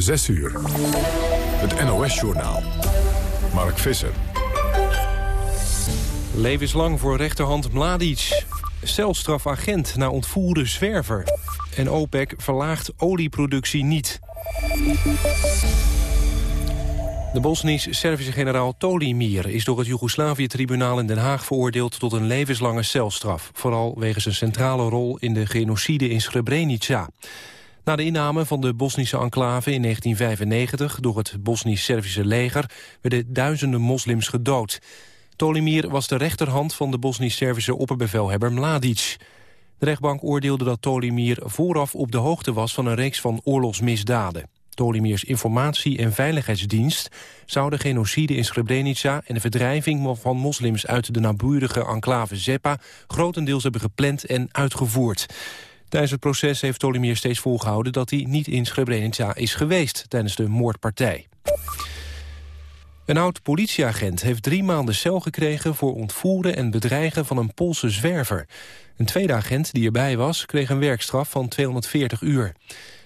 6 uur. Het NOS-journaal. Mark Visser. Levenslang voor rechterhand Mladic. Celstrafagent na ontvoerde zwerver. En OPEC verlaagt olieproductie niet. De Bosnisch-Servische generaal Tolimir is door het Joegoslavië-tribunaal in Den Haag veroordeeld tot een levenslange celstraf. Vooral wegens een centrale rol in de genocide in Srebrenica. Na de inname van de Bosnische enclave in 1995 door het Bosnisch-Servische leger werden duizenden moslims gedood. Tolimir was de rechterhand van de Bosnisch-Servische opperbevelhebber Mladic. De rechtbank oordeelde dat Tolimir vooraf op de hoogte was van een reeks van oorlogsmisdaden. Tolimirs informatie- en veiligheidsdienst zou de genocide in Srebrenica en de verdrijving van moslims uit de naburige enclave Zepa grotendeels hebben gepland en uitgevoerd. Tijdens het proces heeft Tolimier steeds volgehouden dat hij niet in Srebrenica is geweest tijdens de moordpartij. Een oud politieagent heeft drie maanden cel gekregen... voor ontvoeren en bedreigen van een Poolse zwerver. Een tweede agent die erbij was, kreeg een werkstraf van 240 uur.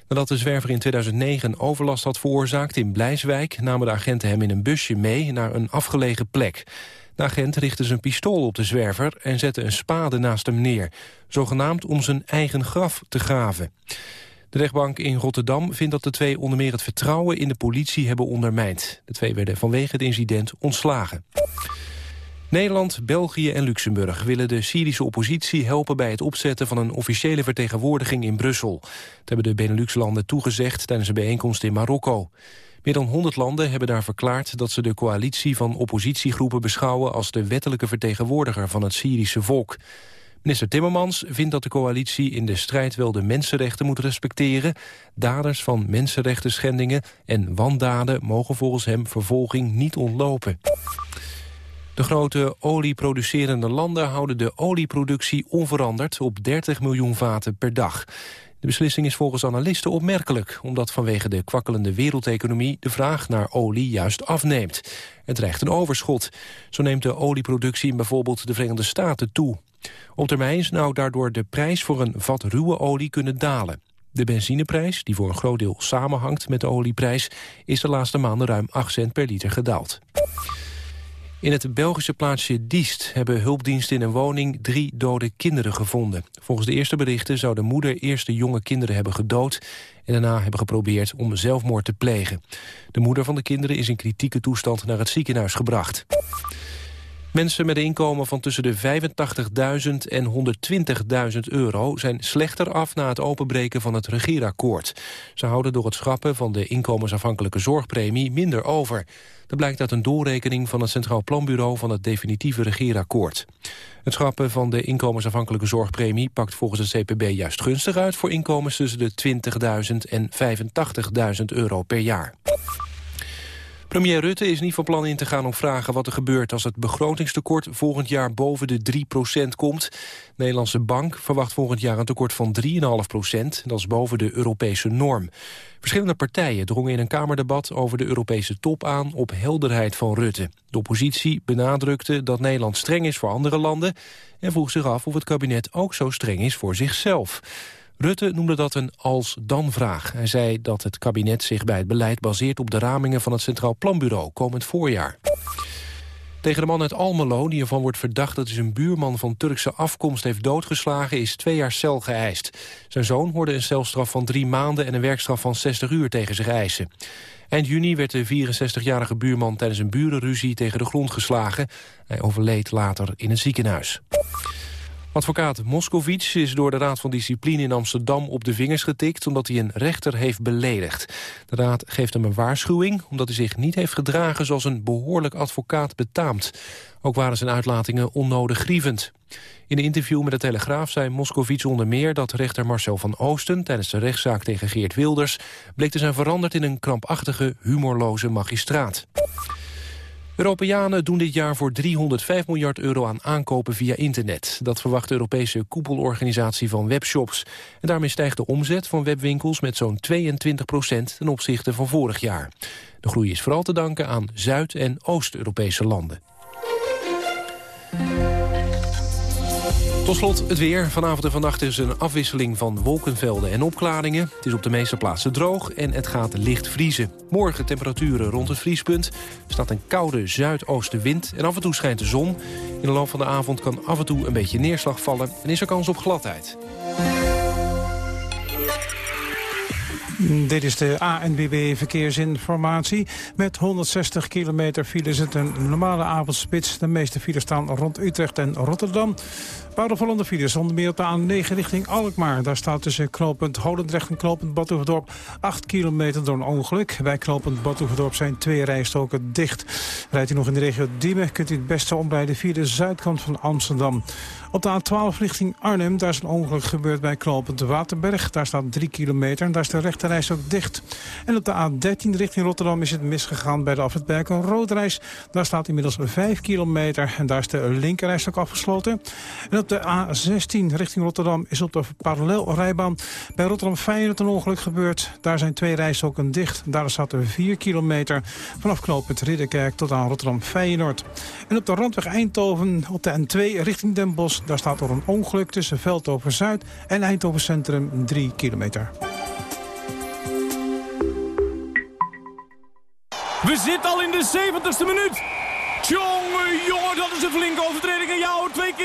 Nadat de zwerver in 2009 overlast had veroorzaakt in Blijswijk... namen de agenten hem in een busje mee naar een afgelegen plek. De agent richtte zijn pistool op de zwerver en zette een spade naast hem neer. Zogenaamd om zijn eigen graf te graven. De rechtbank in Rotterdam vindt dat de twee onder meer het vertrouwen in de politie hebben ondermijnd. De twee werden vanwege het incident ontslagen. Nederland, België en Luxemburg willen de Syrische oppositie helpen bij het opzetten van een officiële vertegenwoordiging in Brussel. Dat hebben de Benelux-landen toegezegd tijdens een bijeenkomst in Marokko. Meer dan 100 landen hebben daar verklaard dat ze de coalitie van oppositiegroepen beschouwen als de wettelijke vertegenwoordiger van het Syrische volk. Minister Timmermans vindt dat de coalitie in de strijd wel de mensenrechten moet respecteren. Daders van mensenrechten schendingen en wandaden mogen volgens hem vervolging niet ontlopen. De grote olieproducerende landen houden de olieproductie onveranderd op 30 miljoen vaten per dag. De beslissing is volgens analisten opmerkelijk... omdat vanwege de kwakkelende wereldeconomie de vraag naar olie juist afneemt. Het dreigt een overschot. Zo neemt de olieproductie in bijvoorbeeld de Verenigde Staten toe. Op termijn zou daardoor de prijs voor een vat ruwe olie kunnen dalen. De benzineprijs, die voor een groot deel samenhangt met de olieprijs... is de laatste maanden ruim 8 cent per liter gedaald. In het Belgische plaatsje Diest hebben hulpdiensten in een woning drie dode kinderen gevonden. Volgens de eerste berichten zou de moeder eerst de jonge kinderen hebben gedood en daarna hebben geprobeerd om zelfmoord te plegen. De moeder van de kinderen is in kritieke toestand naar het ziekenhuis gebracht. Mensen met een inkomen van tussen de 85.000 en 120.000 euro... zijn slechter af na het openbreken van het regeerakkoord. Ze houden door het schrappen van de inkomensafhankelijke zorgpremie minder over. Dat blijkt uit een doorrekening van het Centraal Planbureau... van het definitieve regeerakkoord. Het schrappen van de inkomensafhankelijke zorgpremie... pakt volgens het CPB juist gunstig uit voor inkomens tussen de 20.000 en 85.000 euro per jaar. Premier Rutte is niet van plan in te gaan om vragen wat er gebeurt als het begrotingstekort volgend jaar boven de 3% komt. De Nederlandse Bank verwacht volgend jaar een tekort van 3,5% Dat is boven de Europese norm. Verschillende partijen drongen in een Kamerdebat over de Europese top aan op helderheid van Rutte. De oppositie benadrukte dat Nederland streng is voor andere landen en vroeg zich af of het kabinet ook zo streng is voor zichzelf. Rutte noemde dat een als-dan-vraag. Hij zei dat het kabinet zich bij het beleid baseert op de ramingen van het Centraal Planbureau komend voorjaar. Tegen de man uit Almelo, die ervan wordt verdacht dat hij zijn buurman van Turkse afkomst heeft doodgeslagen, is twee jaar cel geëist. Zijn zoon hoorde een celstraf van drie maanden en een werkstraf van 60 uur tegen zich eisen. Eind juni werd de 64-jarige buurman tijdens een burenruzie tegen de grond geslagen. Hij overleed later in een ziekenhuis. Advocaat Moscovic is door de Raad van Discipline in Amsterdam op de vingers getikt omdat hij een rechter heeft beledigd. De raad geeft hem een waarschuwing omdat hij zich niet heeft gedragen zoals een behoorlijk advocaat betaamt. Ook waren zijn uitlatingen onnodig grievend. In een interview met de Telegraaf zei Moscovic onder meer dat rechter Marcel van Oosten tijdens de rechtszaak tegen Geert Wilders bleek te zijn veranderd in een krampachtige, humorloze magistraat. Europeanen doen dit jaar voor 305 miljard euro aan aankopen via internet. Dat verwacht de Europese koepelorganisatie van webshops. En daarmee stijgt de omzet van webwinkels met zo'n 22 procent ten opzichte van vorig jaar. De groei is vooral te danken aan Zuid- en Oost-Europese landen. Tot slot het weer. Vanavond en vannacht is een afwisseling van wolkenvelden en opklaringen. Het is op de meeste plaatsen droog en het gaat licht vriezen. Morgen temperaturen rond het vriespunt. Er staat een koude zuidoostenwind en af en toe schijnt de zon. In de loop van de avond kan af en toe een beetje neerslag vallen... en is er kans op gladheid. Dit is de ANBB Verkeersinformatie. Met 160 kilometer file is het een normale avondspits. De meeste files staan rond Utrecht en Rotterdam. Bouwopvallende files, onder meer op de A9 richting Alkmaar. Daar staat tussen knooppunt Holendrecht en knooppunt Badhoevedorp 8 kilometer door een ongeluk. Bij knooppunt Badhoevedorp zijn twee rijstoken dicht. Rijdt u nog in de regio Diemen, kunt u het beste omrijden via de zuidkant van Amsterdam. Op de A12 richting Arnhem, daar is een ongeluk gebeurd bij knooppunt Waterberg. Daar staat 3 kilometer en daar is de rechterreis ook dicht. En op de A13 richting Rotterdam is het misgegaan bij de afritberg een roodreis. Daar staat inmiddels 5 kilometer en daar is de linkerreis ook afgesloten. En op de A16 richting Rotterdam is op de parallelrijbaan bij Rotterdam Feyenoord een ongeluk gebeurd. Daar zijn twee rijstroken dicht. Daar staat er 4 kilometer vanaf knooppunt Ridderkerk tot aan Rotterdam Feyenoord. En op de randweg Eindhoven op de N2 richting Den Bosch daar staat er een ongeluk tussen Veldhoven-Zuid en Eindhoven Centrum 3 kilometer. We zitten al in de 70ste minuut. Tjonge, jongen, dat is een flinke overtreding. En jou twee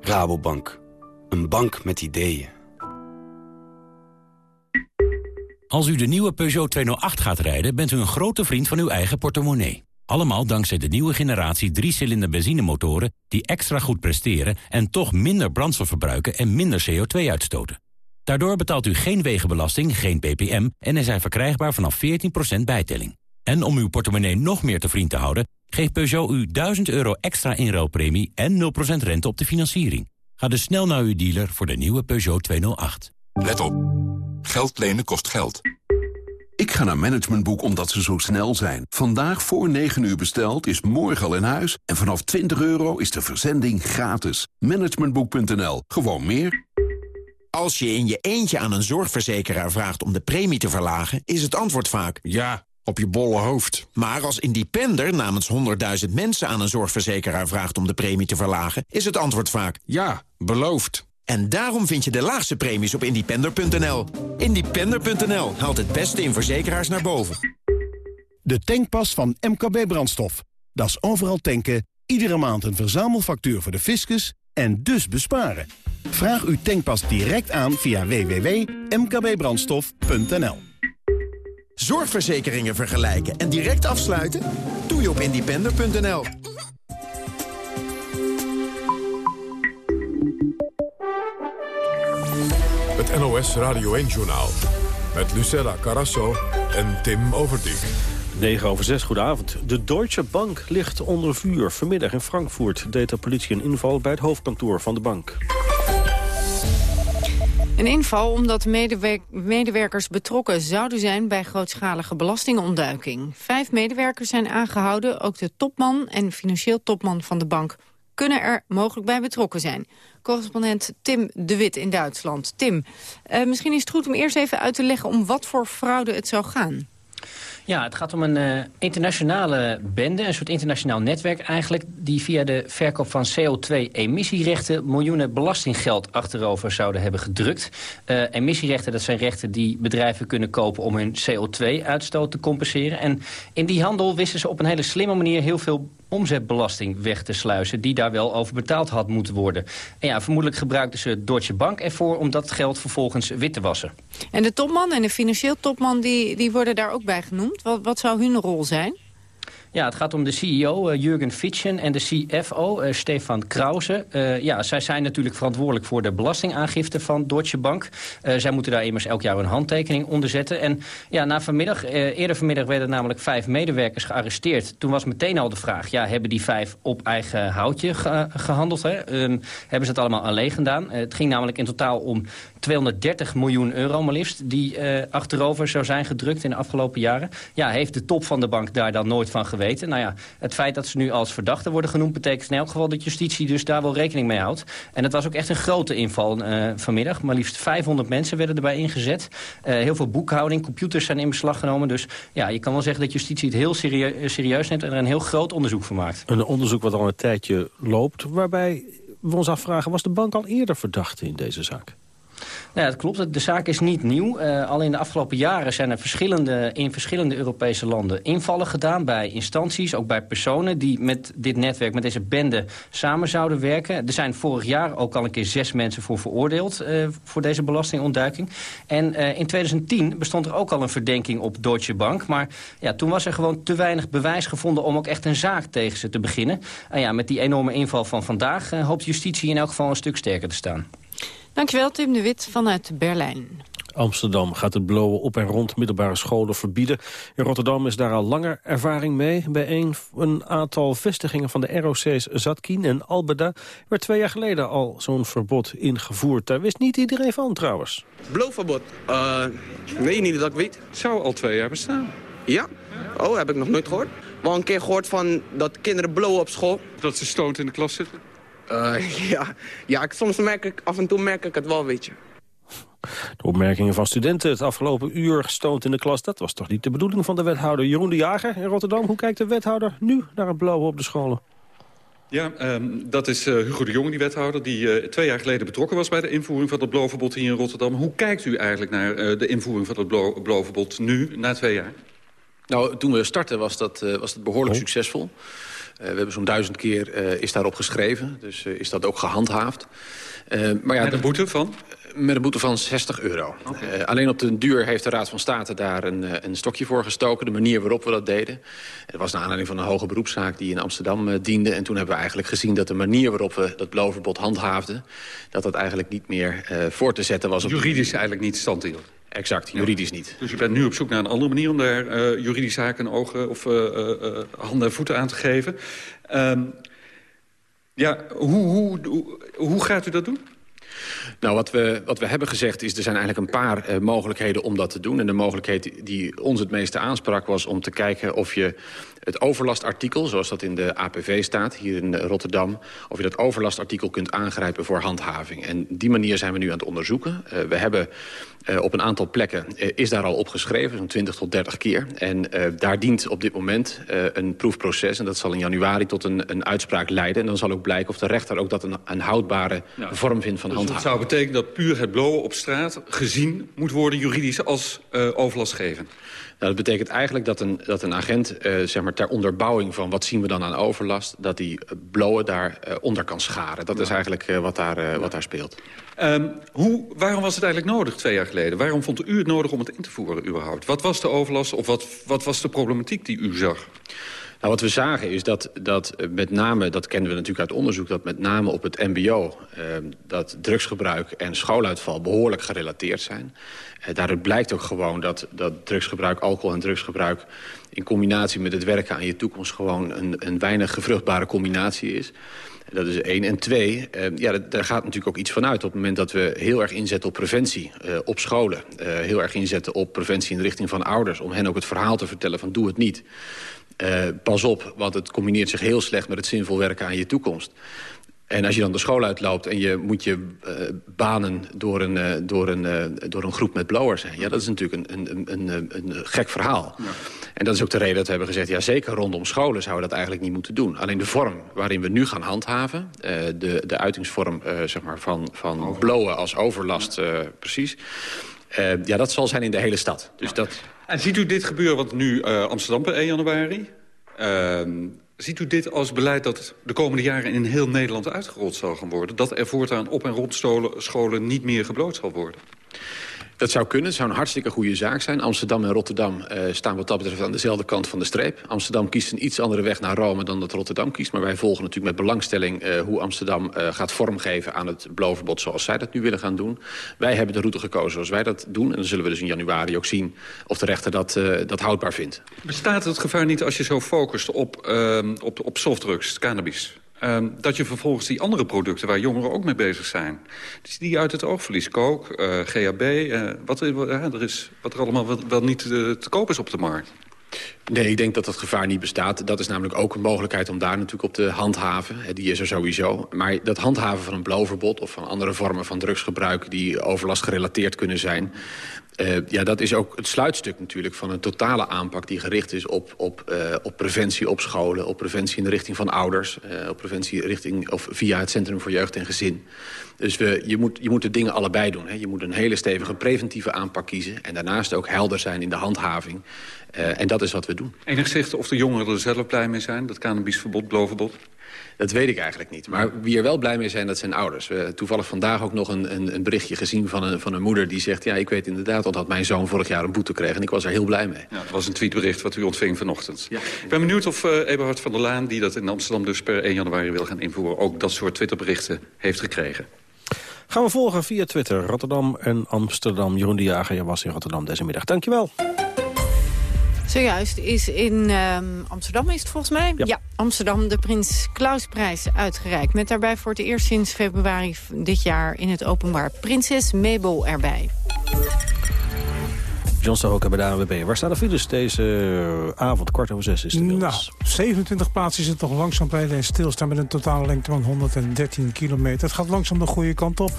Rabobank. Een bank met ideeën. Als u de nieuwe Peugeot 208 gaat rijden, bent u een grote vriend van uw eigen portemonnee. Allemaal dankzij de nieuwe generatie 3-cilinder benzinemotoren... die extra goed presteren en toch minder brandstof verbruiken en minder CO2 uitstoten. Daardoor betaalt u geen wegenbelasting, geen ppm... en er zijn verkrijgbaar vanaf 14% bijtelling. En om uw portemonnee nog meer te vriend te houden... geeft Peugeot u 1000 euro extra inruilpremie en 0% rente op de financiering. Ga dus snel naar uw dealer voor de nieuwe Peugeot 208. Let op. Geld lenen kost geld. Ik ga naar Managementboek omdat ze zo snel zijn. Vandaag voor 9 uur besteld is morgen al in huis. En vanaf 20 euro is de verzending gratis. Managementboek.nl. Gewoon meer. Als je in je eentje aan een zorgverzekeraar vraagt om de premie te verlagen... is het antwoord vaak... Ja, op je bolle hoofd. Maar als independer namens 100.000 mensen aan een zorgverzekeraar vraagt om de premie te verlagen... is het antwoord vaak... Ja, beloofd. En daarom vind je de laagste premies op independer.nl. Independer.nl haalt het beste in verzekeraars naar boven. De tankpas van MKB Brandstof. Dat is overal tanken, iedere maand een verzamelfactuur voor de fiscus en dus besparen. Vraag uw tankpas direct aan via www.mkbbrandstof.nl. Zorgverzekeringen vergelijken en direct afsluiten? Doe je op independer.nl. Het NOS Radio 1-journaal. Met Lucella Carasso en Tim Overdijk. 9 over 6, goedenavond. De Deutsche Bank ligt onder vuur. Vanmiddag in Frankfurt deed de politie een inval bij het hoofdkantoor van de bank. Een inval omdat medewerkers betrokken zouden zijn bij grootschalige belastingontduiking. Vijf medewerkers zijn aangehouden, ook de topman en financieel topman van de bank kunnen er mogelijk bij betrokken zijn. Correspondent Tim de Wit in Duitsland. Tim, uh, misschien is het goed om eerst even uit te leggen om wat voor fraude het zou gaan. Ja, het gaat om een uh, internationale bende, een soort internationaal netwerk eigenlijk... die via de verkoop van CO2-emissierechten miljoenen belastinggeld achterover zouden hebben gedrukt. Uh, emissierechten, dat zijn rechten die bedrijven kunnen kopen om hun CO2-uitstoot te compenseren. En in die handel wisten ze op een hele slimme manier heel veel omzetbelasting weg te sluizen... die daar wel over betaald had moeten worden. En ja, vermoedelijk gebruikten ze Deutsche Bank ervoor... om dat geld vervolgens wit te wassen. En de topman en de financieel topman die, die worden daar ook bij genoemd. Wat, wat zou hun rol zijn? Ja, het gaat om de CEO, uh, Jurgen Fitschen, en de CFO, uh, Stefan Krause. Uh, ja, zij zijn natuurlijk verantwoordelijk voor de belastingaangifte van Deutsche Bank. zij moeten daar immers elk jaar een handtekening onder zetten. En ja, na vanmiddag, eerder vanmiddag werden namelijk vijf medewerkers gearresteerd. Toen was meteen al de vraag, ja, hebben die vijf op eigen houtje ge gehandeld? Hè? Um, hebben ze het allemaal alleen gedaan? het ging namelijk in totaal om 230 miljoen euro maar liefst... die achterover zou zijn gedrukt in de afgelopen jaren. Ja, heeft de top van de bank daar dan nooit van Nou ja, het feit dat ze nu als verdachten worden genoemd... betekent in elk geval dat justitie dus daar wel rekening mee houdt. En het was ook echt een grote inval uh, vanmiddag. Maar liefst 500 mensen werden erbij ingezet. Uh, heel veel boekhouding, computers zijn in beslag genomen. Dus ja, je kan wel zeggen dat justitie het heel serieus, serieus neemt... en er een heel groot onderzoek van maakt. Een onderzoek wat al een tijdje loopt... waarbij we ons afvragen, was de bank al eerder verdachte in deze zaak? Nou ja, dat klopt. De zaak is niet nieuw. Uh, al in de afgelopen jaren zijn er verschillende, in verschillende Europese landen invallen gedaan... bij instanties, ook bij personen die met dit netwerk, met deze bende samen zouden werken. Er zijn vorig jaar ook al een keer zes mensen voor veroordeeld... Uh, voor deze belastingontduiking. En uh, in 2010 bestond er ook al een verdenking op Deutsche Bank. Maar ja, toen was er gewoon te weinig bewijs gevonden... om ook echt een zaak tegen ze te beginnen. En ja, met die enorme inval van vandaag hoopt justitie in elk geval een stuk sterker te staan. Dankjewel, Tim de Wit vanuit Berlijn. Amsterdam gaat het blowen op en rond middelbare scholen verbieden. In Rotterdam is daar al langer ervaring mee. Bij een, een aantal vestigingen van de ROC's Zatkin en Albeda... werd twee jaar geleden al zo'n verbod ingevoerd. Daar wist niet iedereen van trouwens. Bloofverbod? Uh, nee, niet dat ik weet. Het zou al twee jaar bestaan. Ja? Oh, heb ik nog nooit gehoord. Wel een keer gehoord van dat kinderen blowen op school. Dat ze stoot in de klas zitten? Uh, ja, ja ik, soms merk ik, af en toe merk ik het wel, weet je. De opmerkingen van studenten het afgelopen uur gestoond in de klas... dat was toch niet de bedoeling van de wethouder Jeroen de Jager in Rotterdam. Hoe kijkt de wethouder nu naar het blauwe op de scholen? Ja, um, dat is uh, Hugo de Jong, die wethouder... die uh, twee jaar geleden betrokken was bij de invoering van het blauwverbod hier in Rotterdam. Hoe kijkt u eigenlijk naar uh, de invoering van het blauwverbod nu, na twee jaar? Nou, toen we startten was dat, was dat behoorlijk oh. succesvol. Uh, we hebben zo'n duizend keer uh, is daarop geschreven. Dus uh, is dat ook gehandhaafd. maar ja, Met een boete van? Met een boete van 60 euro. Okay. alleen op den duur heeft de Raad van State daar een, een stokje voor gestoken. De manier waarop we dat deden. Het was naar aanleiding van een hoge beroepszaak die in Amsterdam diende. En toen hebben we eigenlijk gezien dat de manier waarop we dat blauwverbod handhaafden... dat dat eigenlijk niet meer voor te zetten was. Juridisch eigenlijk niet standhield? Exact, juridisch niet. Dus je bent nu op zoek naar een andere manier om daar uh, juridische zaken ogen of uh, uh, handen en voeten aan te geven. Um, ja, hoe, hoe, hoe, hoe gaat u dat doen? Nou, wat we, wat we hebben gezegd is, er zijn eigenlijk een paar uh, mogelijkheden om dat te doen. En de mogelijkheid die ons het meeste aansprak was om te kijken of je het overlastartikel, zoals dat in de APV staat, hier in Rotterdam... of je dat overlastartikel kunt aangrijpen voor handhaving. En die manier zijn we nu aan het onderzoeken. Uh, we hebben uh, op een aantal plekken, uh, is daar al opgeschreven, zo'n 20 tot 30 keer. En daar dient op dit moment een proefproces... en dat zal in januari tot een, een uitspraak leiden. En dan zal ook blijken of de rechter ook dat een, een houdbare vorm vindt van dus handhaving. dat zou betekenen dat puur het blowen op straat gezien moet worden juridisch als overlastgevend? Nou, dat betekent eigenlijk dat een, dat een agent uh, zeg maar, ter onderbouwing van wat zien we dan aan overlast... dat die blowen daar uh, onder kan scharen. Dat ja. is eigenlijk uh, wat, daar, wat daar speelt. Um, hoe, waarom was het eigenlijk nodig twee jaar geleden? Waarom vond u het nodig om het in te voeren überhaupt? Wat was de overlast of wat, wat was de problematiek die u zag? Nou, wat we zagen is dat, dat met name, dat kennen we natuurlijk uit onderzoek... dat met name op het mbo eh, dat drugsgebruik en schooluitval behoorlijk gerelateerd zijn. Eh, daaruit blijkt ook gewoon dat, dat drugsgebruik, alcohol en drugsgebruik... in combinatie met het werken aan je toekomst gewoon een, een weinig gevruchtbare combinatie is. Dat is één. En twee, uh, ja, daar gaat natuurlijk ook iets van uit. Op het moment dat we heel erg inzetten op preventie uh, op scholen. Uh, heel erg inzetten op preventie in de richting van ouders. Om hen ook het verhaal te vertellen van doe het niet. Uh, pas op, want het combineert zich heel slecht met het zinvol werken aan je toekomst. En als je dan de school uitloopt en je moet je uh, banen door een, uh, door, een, uh, door een groep met blowers zijn... ja, dat is natuurlijk een, een, een, een, gek verhaal. Ja. En dat is ook de reden dat we hebben gezegd... ja, zeker rondom scholen zouden we dat eigenlijk niet moeten doen. Alleen de vorm waarin we nu gaan handhaven... de, de uitingsvorm zeg maar van, van blowen als overlast, precies... ja, dat zal zijn in de hele stad. Dus ja. dat... En ziet u dit gebeuren, want nu Amsterdam per 1 januari... Ehm, Ziet u dit als beleid dat de komende jaren in heel Nederland uitgerold zal gaan worden? Dat er voortaan op- en rondscholen niet meer gebloot zal worden? Dat zou kunnen, het zou een hartstikke goede zaak zijn. Amsterdam en Rotterdam uh, staan wat dat betreft aan dezelfde kant van de streep. Amsterdam kiest een iets andere weg naar Rome dan dat Rotterdam kiest. Maar wij volgen natuurlijk met belangstelling uh, hoe Amsterdam uh, gaat vormgeven aan het blauwverbod zoals zij dat nu willen gaan doen. Wij hebben de route gekozen zoals wij dat doen. En dan zullen we dus in januari ook zien of de rechter dat, dat houdbaar vindt. Bestaat het gevaar niet als je zo focust op, op, op softdrugs, cannabis? Um, dat je vervolgens die andere producten waar jongeren ook mee bezig zijn... Dus die uit het oog verliest. Kook, uh, GHB, uh, wat, uh, er is, wat er allemaal wel, wel niet te koop is op de markt. Nee, ik denk dat dat gevaar niet bestaat. Dat is namelijk ook een mogelijkheid om daar natuurlijk op te handhaven. Die is er sowieso. Maar dat handhaven van een blauwverbod of van andere vormen van drugsgebruik... die overlast gerelateerd kunnen zijn... Uh, ja, dat is ook het sluitstuk natuurlijk van een totale aanpak... die gericht is op, op, uh, op preventie op scholen, op preventie in de richting van ouders... Uh, op preventie richting, of via het Centrum voor Jeugd en Gezin. Dus we, je, moet, je moet de dingen allebei doen. Hè. Je moet een hele stevige preventieve aanpak kiezen... en daarnaast ook helder zijn in de handhaving. en dat is wat we doen. Enig zicht of de jongeren er zelf blij mee zijn? Dat cannabisverbod, blowverbod? Dat weet ik eigenlijk niet. Maar wie er wel blij mee zijn, dat zijn ouders. Toevallig vandaag ook nog een, een, een, berichtje gezien van een, van een moeder... die zegt, ja, ik weet inderdaad al dat mijn zoon vorig jaar een boete kreeg... en ik was er heel blij mee. Ja, dat was een tweetbericht wat u ontving vanochtend. Ja. Ik ben benieuwd of uh, Eberhard van der Laan... die dat in Amsterdam dus per 1 januari wil gaan invoeren... ook dat soort Twitterberichten heeft gekregen. Gaan we volgen via Twitter. Rotterdam en Amsterdam. Jeroen de Jager, je was in Rotterdam deze middag. Dankjewel. Zojuist is in um, Amsterdam, is het volgens mij? Ja. ja. Amsterdam de Prins Klausprijs uitgereikt. Met daarbij voor het eerst sinds februari dit jaar in het openbaar Prinses Mabel erbij. John Stahoka bij de ANWB. Waar staan de files deze avond? Kwart over zes is de Nou, 27 plaatsen is het toch langzaam rijden en stilstaan... met een totale lengte van 113 kilometer. Het gaat langzaam de goede kant op.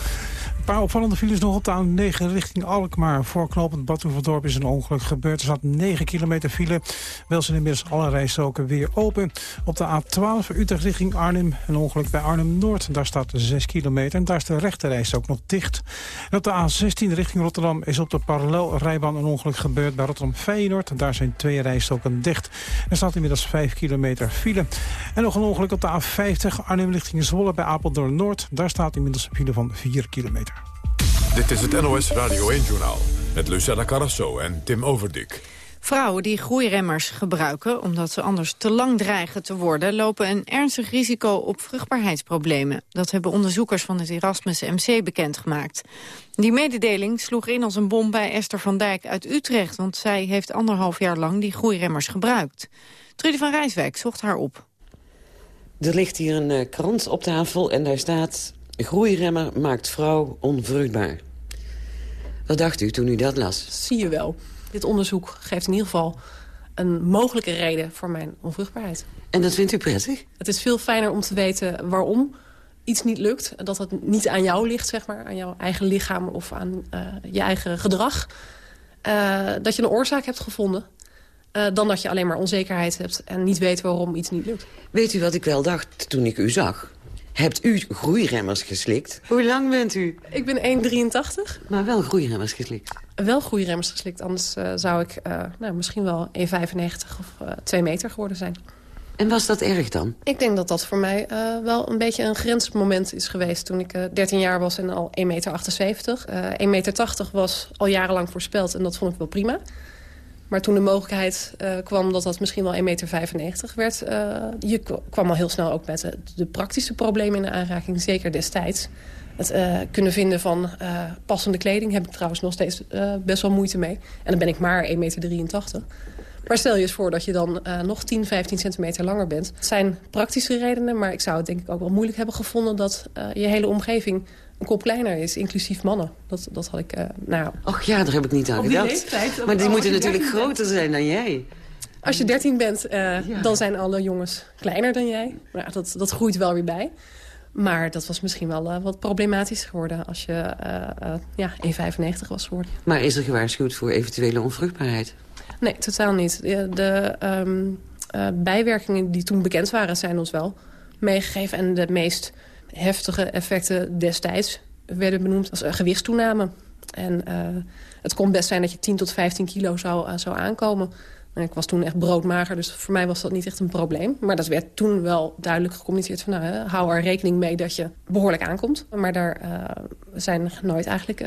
Een paar opvallende files nog op de A9 richting Alkmaar. Voorknopend Batuverdorp is een ongeluk gebeurd. Er zat 9 kilometer file. Wel zijn inmiddels alle rijstroken weer open. Op de A12 Utrecht richting Arnhem. Een ongeluk bij Arnhem-Noord. Daar staat 6 kilometer. En daar is de rechte ook nog dicht. En op de A16 richting Rotterdam is op de parallelrijbaan een ongeluk gebeurd bij Rotterdam-Feyenoord. Daar zijn twee rijstroken dicht. Er staat inmiddels 5 kilometer file. En nog een ongeluk op de A50 Arnhem richting Zwolle bij Apeldoorn-Noord. Daar staat inmiddels een file van 4 kilometer. Dit is het NOS Radio 1-journaal met Lucella Carrasso en Tim Overdik. Vrouwen die groeiremmers gebruiken omdat ze anders te lang dreigen te worden... lopen een ernstig risico op vruchtbaarheidsproblemen. Dat hebben onderzoekers van het Erasmus MC bekendgemaakt. Die mededeling sloeg in als een bom bij Esther van Dijk uit Utrecht... want zij heeft anderhalf jaar lang die groeiremmers gebruikt. Trudy van Rijswijk zocht haar op. Er ligt hier een uh, krant op tafel en daar staat... groeiremmer maakt vrouw onvruchtbaar. Wat dacht u toen u dat las? Zie je wel. Dit onderzoek geeft in ieder geval een mogelijke reden voor mijn onvruchtbaarheid. En dat vindt u prettig? Het is veel fijner om te weten waarom iets niet lukt. Dat het niet aan jou ligt, zeg maar. Aan jouw eigen lichaam of aan uh, je eigen gedrag. Uh, dat je een oorzaak hebt gevonden. Uh, dan dat je alleen maar onzekerheid hebt en niet weet waarom iets niet lukt. Weet u wat ik wel dacht toen ik u zag? Hebt u groeiremmers geslikt? Hoe lang bent u? Ik ben 1,83. Maar wel groeiremmers geslikt? Wel groeiremmers geslikt, anders uh, zou ik uh, nou, misschien wel 1,95 of uh, 2 meter geworden zijn. En was dat erg dan? Ik denk dat dat voor mij wel een beetje een grensmoment is geweest... toen ik 13 jaar was en al 1,78 meter. 1,80 meter was al jarenlang voorspeld en dat vond ik wel prima. Maar toen de mogelijkheid uh, kwam dat dat misschien wel 1,95 meter werd... Uh, je kwam al heel snel ook met de, de, praktische problemen in de aanraking. Zeker destijds. Het kunnen vinden van passende kleding heb ik trouwens nog steeds best wel moeite mee. En dan ben ik maar 1,83 meter. Maar stel je eens voor dat je dan nog 10, 15 centimeter langer bent. Het zijn praktische redenen, maar ik zou het denk ik ook wel moeilijk hebben gevonden... dat je hele omgeving een kop kleiner is, inclusief mannen. Dat, dat had ik, uh, nou... Och ja, daar heb ik niet aan gedacht. Leeftijd, maar die moeten natuurlijk groter zijn dan jij. Als je 13 bent, uh, ja. dan zijn alle jongens kleiner dan jij. Maar dat, dat groeit wel weer bij. Maar dat was misschien wel uh, wat problematisch geworden als je ja, 1,95 was geworden. Maar is er gewaarschuwd voor eventuele onvruchtbaarheid? Nee, totaal niet. De, de um, bijwerkingen die toen bekend waren zijn ons wel meegegeven. En de meest heftige effecten destijds werden benoemd als gewichtstoename. En uh, het kon best zijn dat je 10 tot 15 kilo zou, uh, zou aankomen. ik was toen echt broodmager, dus voor mij was dat niet echt een probleem. Maar dat werd toen wel duidelijk gecommuniceerd van... Nou, hou er rekening mee dat je behoorlijk aankomt. Maar daar zijn nooit eigenlijk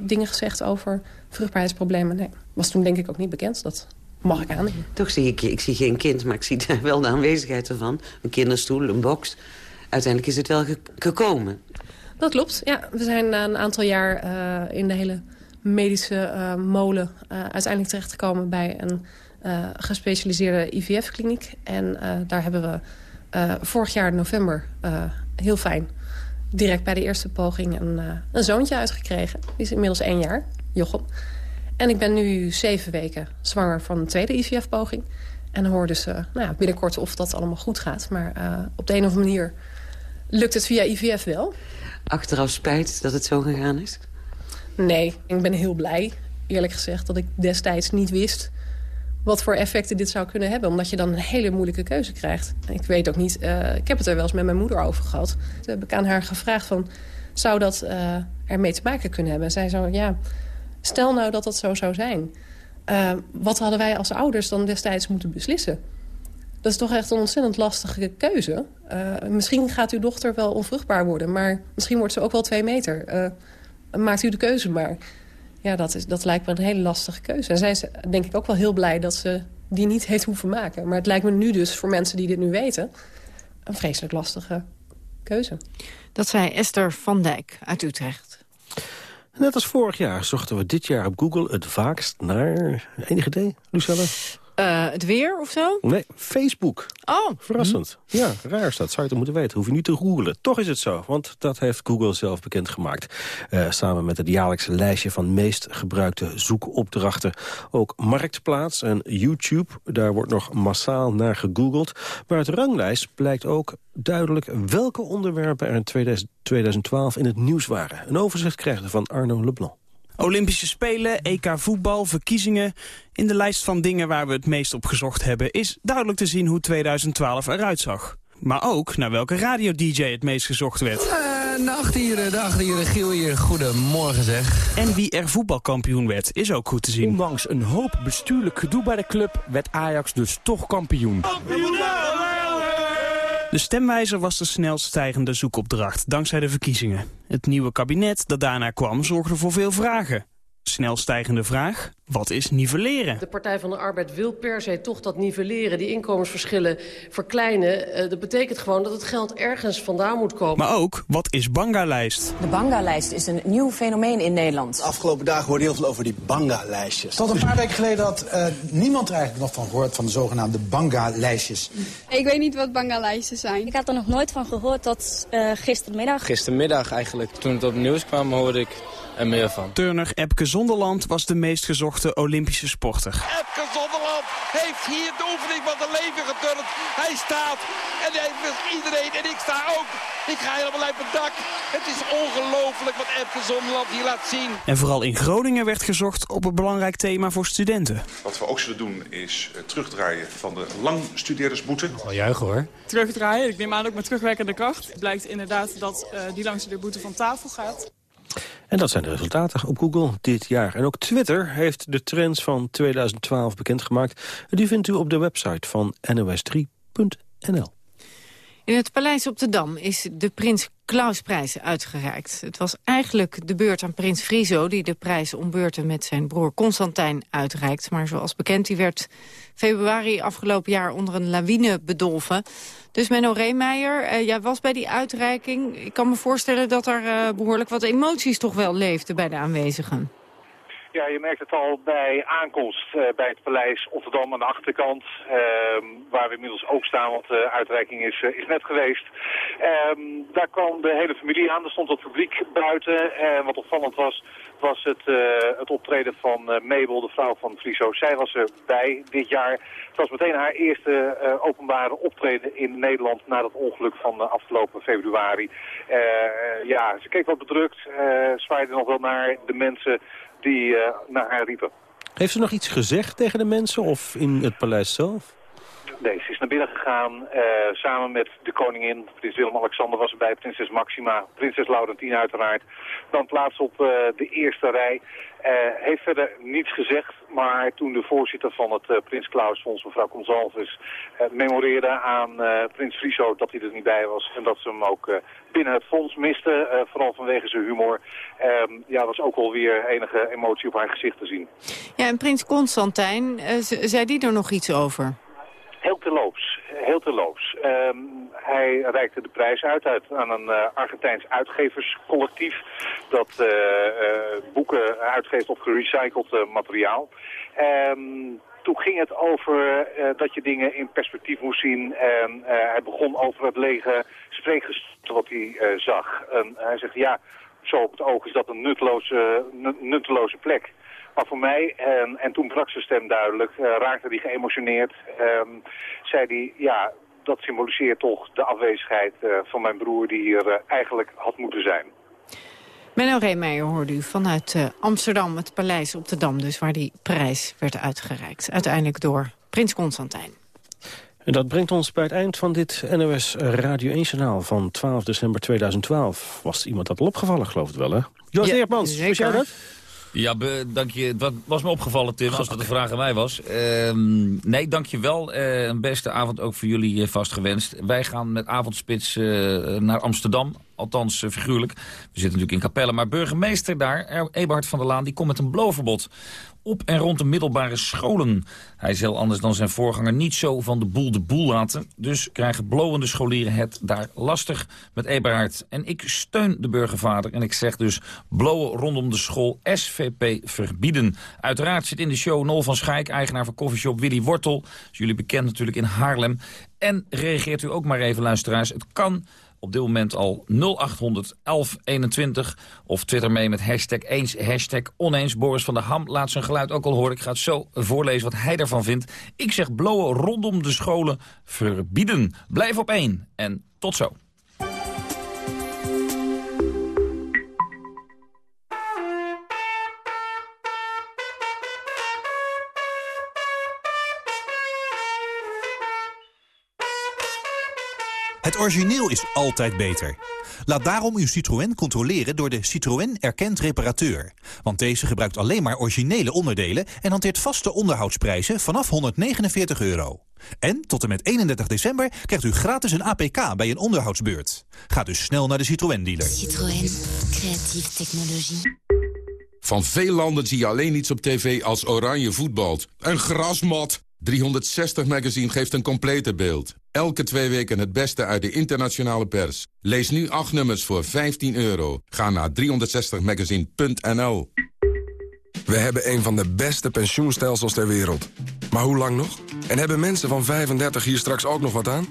dingen gezegd over vruchtbaarheidsproblemen. Nee, was toen denk ik ook niet bekend. Dat mag ik aannemen. Toch zie ik, ik zie geen kind, maar ik zie daar wel de aanwezigheid ervan. Een kinderstoel, een box. Uiteindelijk is het wel gekomen. Dat klopt, ja. We zijn na een aantal jaar uh, in de hele medische uh, molen uh, uiteindelijk terechtgekomen bij een gespecialiseerde IVF-kliniek. En daar hebben we vorig jaar november heel fijn direct bij de eerste poging een, een zoontje uitgekregen. Die is inmiddels één jaar, Jochem. En ik ben nu zeven weken zwanger van een tweede IVF-poging. En hoor dus nou ja, binnenkort of dat allemaal goed gaat. Maar op de een of andere manier lukt het via IVF wel. Achteraf spijt dat het zo gegaan is? Nee, ik ben heel blij, eerlijk gezegd, dat ik destijds niet wist wat voor effecten dit zou kunnen hebben. Omdat je dan een hele moeilijke keuze krijgt. Ik weet ook niet, uh, ik heb het er wel eens met mijn moeder over gehad. Toen heb ik aan haar gevraagd van, zou dat uh, ermee te maken kunnen hebben? Zij zo, ja, stel nou dat dat zo zou zijn. Uh, wat hadden wij als ouders dan destijds moeten beslissen? Dat is toch echt een ontzettend lastige keuze. Uh, misschien gaat uw dochter wel onvruchtbaar worden... maar misschien wordt ze ook wel twee meter. Uh, maakt u de keuze maar. Ja, dat, is, dat lijkt me een hele lastige keuze. En zij is denk ik ook wel heel blij dat ze die niet heeft hoeven maken. Maar het lijkt me nu dus, voor mensen die dit nu weten... een vreselijk lastige keuze. Dat zei Esther van Dijk uit Utrecht. Net als vorig jaar zochten we dit jaar op Google het vaakst naar... Enig idee, Lucelle? Uh, het weer of zo? Nee, Facebook. Oh. Verrassend. Hm. Ja, raar dat. Zou je het moeten weten. Hoef je niet te googelen. Toch is het zo, want dat heeft Google zelf bekendgemaakt. Uh, samen met het jaarlijkse lijstje van meest gebruikte zoekopdrachten. Ook Marktplaats en YouTube, daar wordt nog massaal naar gegoogeld. Maar uit de ranglijst blijkt ook duidelijk welke onderwerpen er in 2012 in het nieuws waren. Een overzicht krijgen van Arno Leblanc. Olympische Spelen, EK voetbal, verkiezingen. In de lijst van dingen waar we het meest op gezocht hebben... is duidelijk te zien hoe 2012 eruit zag. Maar ook naar welke radio-dj het meest gezocht werd. Uh, nacht hier, dag hier, Giel hier. Goedemorgen zeg. En wie er voetbalkampioen werd, is ook goed te zien. Ondanks een hoop bestuurlijk gedoe bij de club... werd Ajax dus toch kampioen. De stemwijzer was de snelst stijgende zoekopdracht, dankzij de verkiezingen. Het nieuwe kabinet dat daarna kwam zorgde voor veel vragen. Snel stijgende vraag, wat is nivelleren? De Partij van de Arbeid wil per se toch dat nivelleren, die inkomensverschillen verkleinen. Uh, dat betekent gewoon dat het geld ergens vandaan moet komen. Maar ook, wat is Banga-lijst? De Banga-lijst is een nieuw fenomeen in Nederland. De afgelopen dagen hoorde heel veel over die Banga-lijstjes. Tot een paar weken geleden had uh, niemand er eigenlijk nog van gehoord van de zogenaamde Banga-lijstjes. Ik weet niet wat Banga-lijstjes zijn. Ik had er nog nooit van gehoord tot uh, gistermiddag. Gistermiddag eigenlijk. Toen het op het nieuws kwam hoorde ik en meer van. Turner Epke Zonderland was de meest gezochte Olympische sporter. Epke Zonderland heeft hier de oefening van de leven geturnd. Hij staat en hij heeft iedereen en ik sta ook. Ik ga helemaal uit mijn dak. Het is ongelooflijk wat Epke Zonderland hier laat zien. En vooral in Groningen werd gezocht op een belangrijk thema voor studenten. Wat we ook zullen doen is terugdraaien van de langstudeerdersboete. Al juichen hoor. Terugdraaien, ik neem aan ook met terugwerkende kracht. Het blijkt inderdaad dat uh, die langstudeerboete van tafel gaat. En dat zijn de resultaten op Google dit jaar. En ook Twitter heeft de trends van 2012 bekendgemaakt. Die vindt u op de website van nos3.nl. In het Paleis op de Dam is de Prins Klausprijs uitgereikt. Het was eigenlijk de beurt aan Prins Friso... die de prijs ombeurten met zijn broer Constantijn uitreikt. Maar zoals bekend, die werd februari afgelopen jaar onder een lawine bedolven. Dus Menno Reemeijer, uh, jij was bij die uitreiking. Ik kan me voorstellen dat er uh, behoorlijk wat emoties toch wel leefden bij de aanwezigen. Ja, je merkt het al bij aankomst uh, bij het paleis Rotterdam aan de achterkant, uh, waar we inmiddels ook staan, want de uitreiking is, uh, is net geweest. Um, daar kwam de hele familie aan, er stond het publiek buiten. En wat opvallend was, was het, het optreden van Mabel, de vrouw van Friso. Zij was erbij dit jaar. Het was meteen haar eerste openbare optreden in Nederland na dat ongeluk van afgelopen februari. ja, ze keek wat bedrukt, zwaaide nog wel naar de mensen die naar haar riepen. Heeft ze nog iets gezegd tegen de mensen of in het paleis zelf? Nee, ze is naar binnen gegaan samen met de koningin. Prins Willem-Alexander was erbij, prinses Maxima, prinses Laurentien uiteraard. Dan plaats op de eerste rij. heeft verder niets gezegd, maar toen de voorzitter van het Prins Klaus Fonds, mevrouw Consalves, memoreerde aan Prins Friso dat hij er niet bij was en dat ze hem ook binnen het fonds miste, vooral vanwege zijn humor. Ehm, ja, was ook wel weer enige emotie op haar gezicht te zien. Ja, en prins Constantijn, zei die er nog iets over? Heel terloops, heel terloops. Um, hij reikte de prijs uit, aan een uh, Argentijns uitgeverscollectief dat uh, uh, boeken uitgeeft op gerecycled materiaal. Um, toen ging het over dat je dingen in perspectief moest zien. En hij begon over het lege spreekgestoelte wat hij zag. En hij zegt, ja, zo op het oog is dat een nutteloze, nutteloze plek. Maar voor mij, en, en toen brak zijn stem duidelijk, uh, raakte hij geëmotioneerd. Um, zei hij, ja, dat symboliseert toch de afwezigheid uh, van mijn broer die hier uh, eigenlijk had moeten zijn. Menno Reemeijer hoorde u vanuit uh, Amsterdam, het paleis op de Dam... dus waar die prijs werd uitgereikt. Uiteindelijk door Prins Constantijn. En dat brengt ons bij het eind van dit NOS Radio 1-journaal van 12 december 2012. Was iemand dat al opgevallen, geloof ik wel, hè? Joost ja, wist jij dat? Ja, dank je. Wat was me opgevallen, Tim, als dat de vraag aan mij was. Uh, nee, dank je wel. Uh, een beste avond ook voor jullie uh, vast gewenst. Wij gaan met avondspits uh, naar Amsterdam. Althans, figuurlijk. We zitten natuurlijk in Capelle. Maar burgemeester daar, Eberhard van der Laan, die komt met een blowverbod op en rond de middelbare scholen. Hij zal anders dan zijn voorganger niet zo van de boel de boel laten. Dus krijgen blowende scholieren het daar lastig met Eberhard. En ik steun de burgervader en ik zeg dus blowen rondom de school SVP verbieden. Uiteraard zit in de show Nol van Schijk, eigenaar van koffieshop Willy Wortel. jullie bekend natuurlijk in Haarlem. En reageert u ook maar even, luisteraars. Het kan op dit moment al 0800 1121. Of twitter mee met hashtag eens, hashtag oneens. Boris van der Ham laat zijn geluid ook al horen. Ik ga het zo voorlezen wat hij ervan vindt. Ik zeg blowen rondom de scholen verbieden. Blijf op één en tot zo. Het origineel is altijd beter. Laat daarom uw Citroën controleren door de Citroën Erkend Reparateur. Want deze gebruikt alleen maar originele onderdelen... en hanteert vaste onderhoudsprijzen vanaf 149 euro. En tot en met 31 december krijgt u gratis een APK bij een onderhoudsbeurt. Ga dus snel naar de Citroën-dealer. Citroën. Creatieve technologie. Van veel landen zie je alleen iets op tv als oranje voetbalt. Een grasmat! 360 Magazine geeft een complete beeld. Elke twee weken het beste uit de internationale pers. Lees nu acht nummers voor 15 euro. Ga naar 360magazine.nl We hebben een van de beste pensioenstelsels ter wereld. Maar hoe lang nog? En hebben mensen van 35 hier straks ook nog wat aan?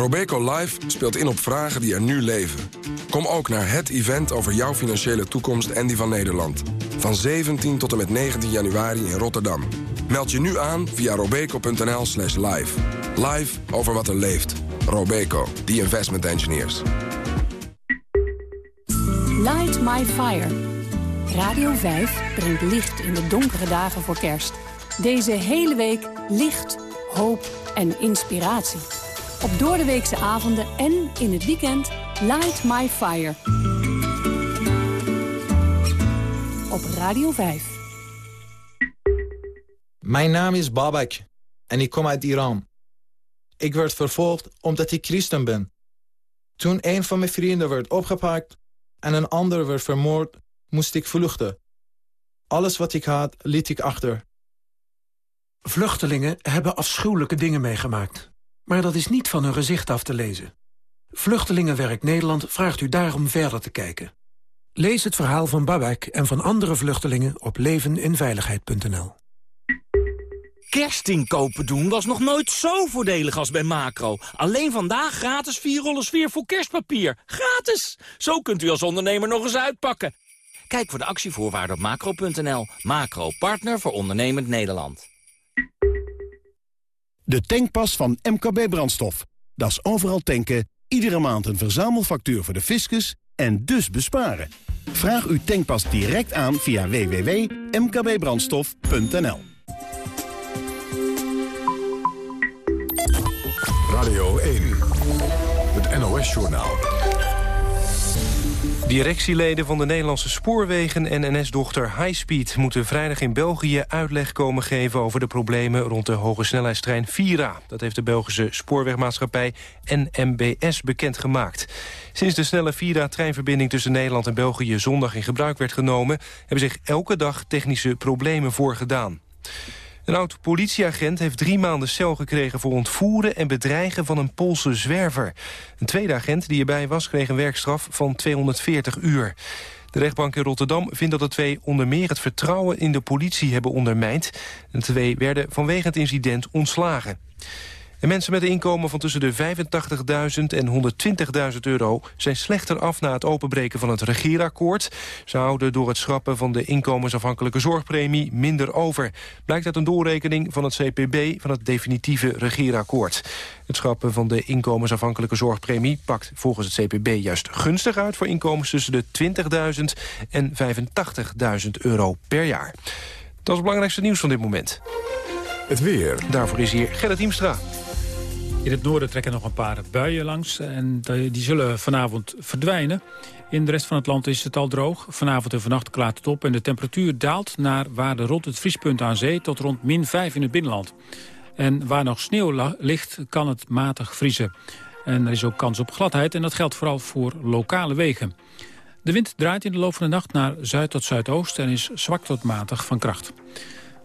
Robeco Live speelt in op vragen die er nu leven. Kom ook naar het event over jouw financiële toekomst en die van Nederland. Van 17 tot en met 19 januari in Rotterdam. Meld je nu aan via robeco.nl slash live. Live over wat er leeft. Robeco, the investment engineers. Light My Fire. Radio 5 brengt licht in de donkere dagen voor kerst. Deze hele week licht, hoop en inspiratie. Op doordeweekse avonden en in het weekend Light My Fire. Op Radio 5. Mijn naam is Babak en ik kom uit Iran. Ik werd vervolgd omdat ik christen ben. Toen een van mijn vrienden werd opgepakt en een ander werd vermoord, moest ik vluchten. Alles wat ik had, liet ik achter. Vluchtelingen hebben afschuwelijke dingen meegemaakt. Maar dat is niet van hun gezicht af te lezen. Vluchtelingenwerk Nederland vraagt u daarom verder te kijken. Lees het verhaal van Babak en van andere vluchtelingen op leveninveiligheid.nl. Kerstinkopen doen was nog nooit zo voordelig als bij Macro. Alleen vandaag gratis 4 rollen sfeer voor kerstpapier. Gratis! Zo kunt u als ondernemer nog eens uitpakken. Kijk voor de actievoorwaarden op macro.nl. Macro, partner voor ondernemend Nederland. De tankpas van MKB Brandstof. Dat is overal tanken, iedere maand een verzamelfactuur voor de fiscus en dus besparen. Vraag uw tankpas direct aan via www.mkbbrandstof.nl. Radio 1, het NOS-journaal. Directieleden van de Nederlandse spoorwegen en NS-dochter Highspeed... moeten vrijdag in België uitleg komen geven over de problemen... rond de hogesnelheidstrein Vira. Dat heeft de Belgische spoorwegmaatschappij NMBS bekendgemaakt. Sinds de snelle Vira-treinverbinding tussen Nederland en België... zondag in gebruik werd genomen... hebben zich elke dag technische problemen voorgedaan. Een oud-politieagent heeft drie maanden cel gekregen... voor ontvoeren en bedreigen van een Poolse zwerver. Een tweede agent die erbij was kreeg een werkstraf van 240 uur. De rechtbank in Rotterdam vindt dat de twee onder meer het vertrouwen in de politie hebben ondermijnd. De twee werden vanwege het incident ontslagen. En mensen met een inkomen van tussen de 85.000 en 120.000 euro... zijn slechter af na het openbreken van het regeerakkoord. Ze houden door het schrappen van de inkomensafhankelijke zorgpremie minder over. Blijkt uit een doorrekening van het CPB van het definitieve regeerakkoord. Het schrappen van de inkomensafhankelijke zorgpremie... pakt volgens het CPB juist gunstig uit voor inkomens tussen de 20.000 en 85.000 euro per jaar. Dat is het belangrijkste nieuws van dit moment. Het weer. Daarvoor is hier Gerrit Hiemstra. In het noorden trekken nog een paar buien langs en die zullen vanavond verdwijnen. In de rest van het land is het al droog. Vanavond en vannacht klaart het op en de temperatuur daalt naar waarde rond het vriespunt aan zee tot rond min 5 in het binnenland. En waar nog sneeuw ligt kan het matig vriezen. En er is ook kans op gladheid en dat geldt vooral voor lokale wegen. De wind draait in de loop van de nacht naar zuid tot zuidoost en is zwak tot matig van kracht.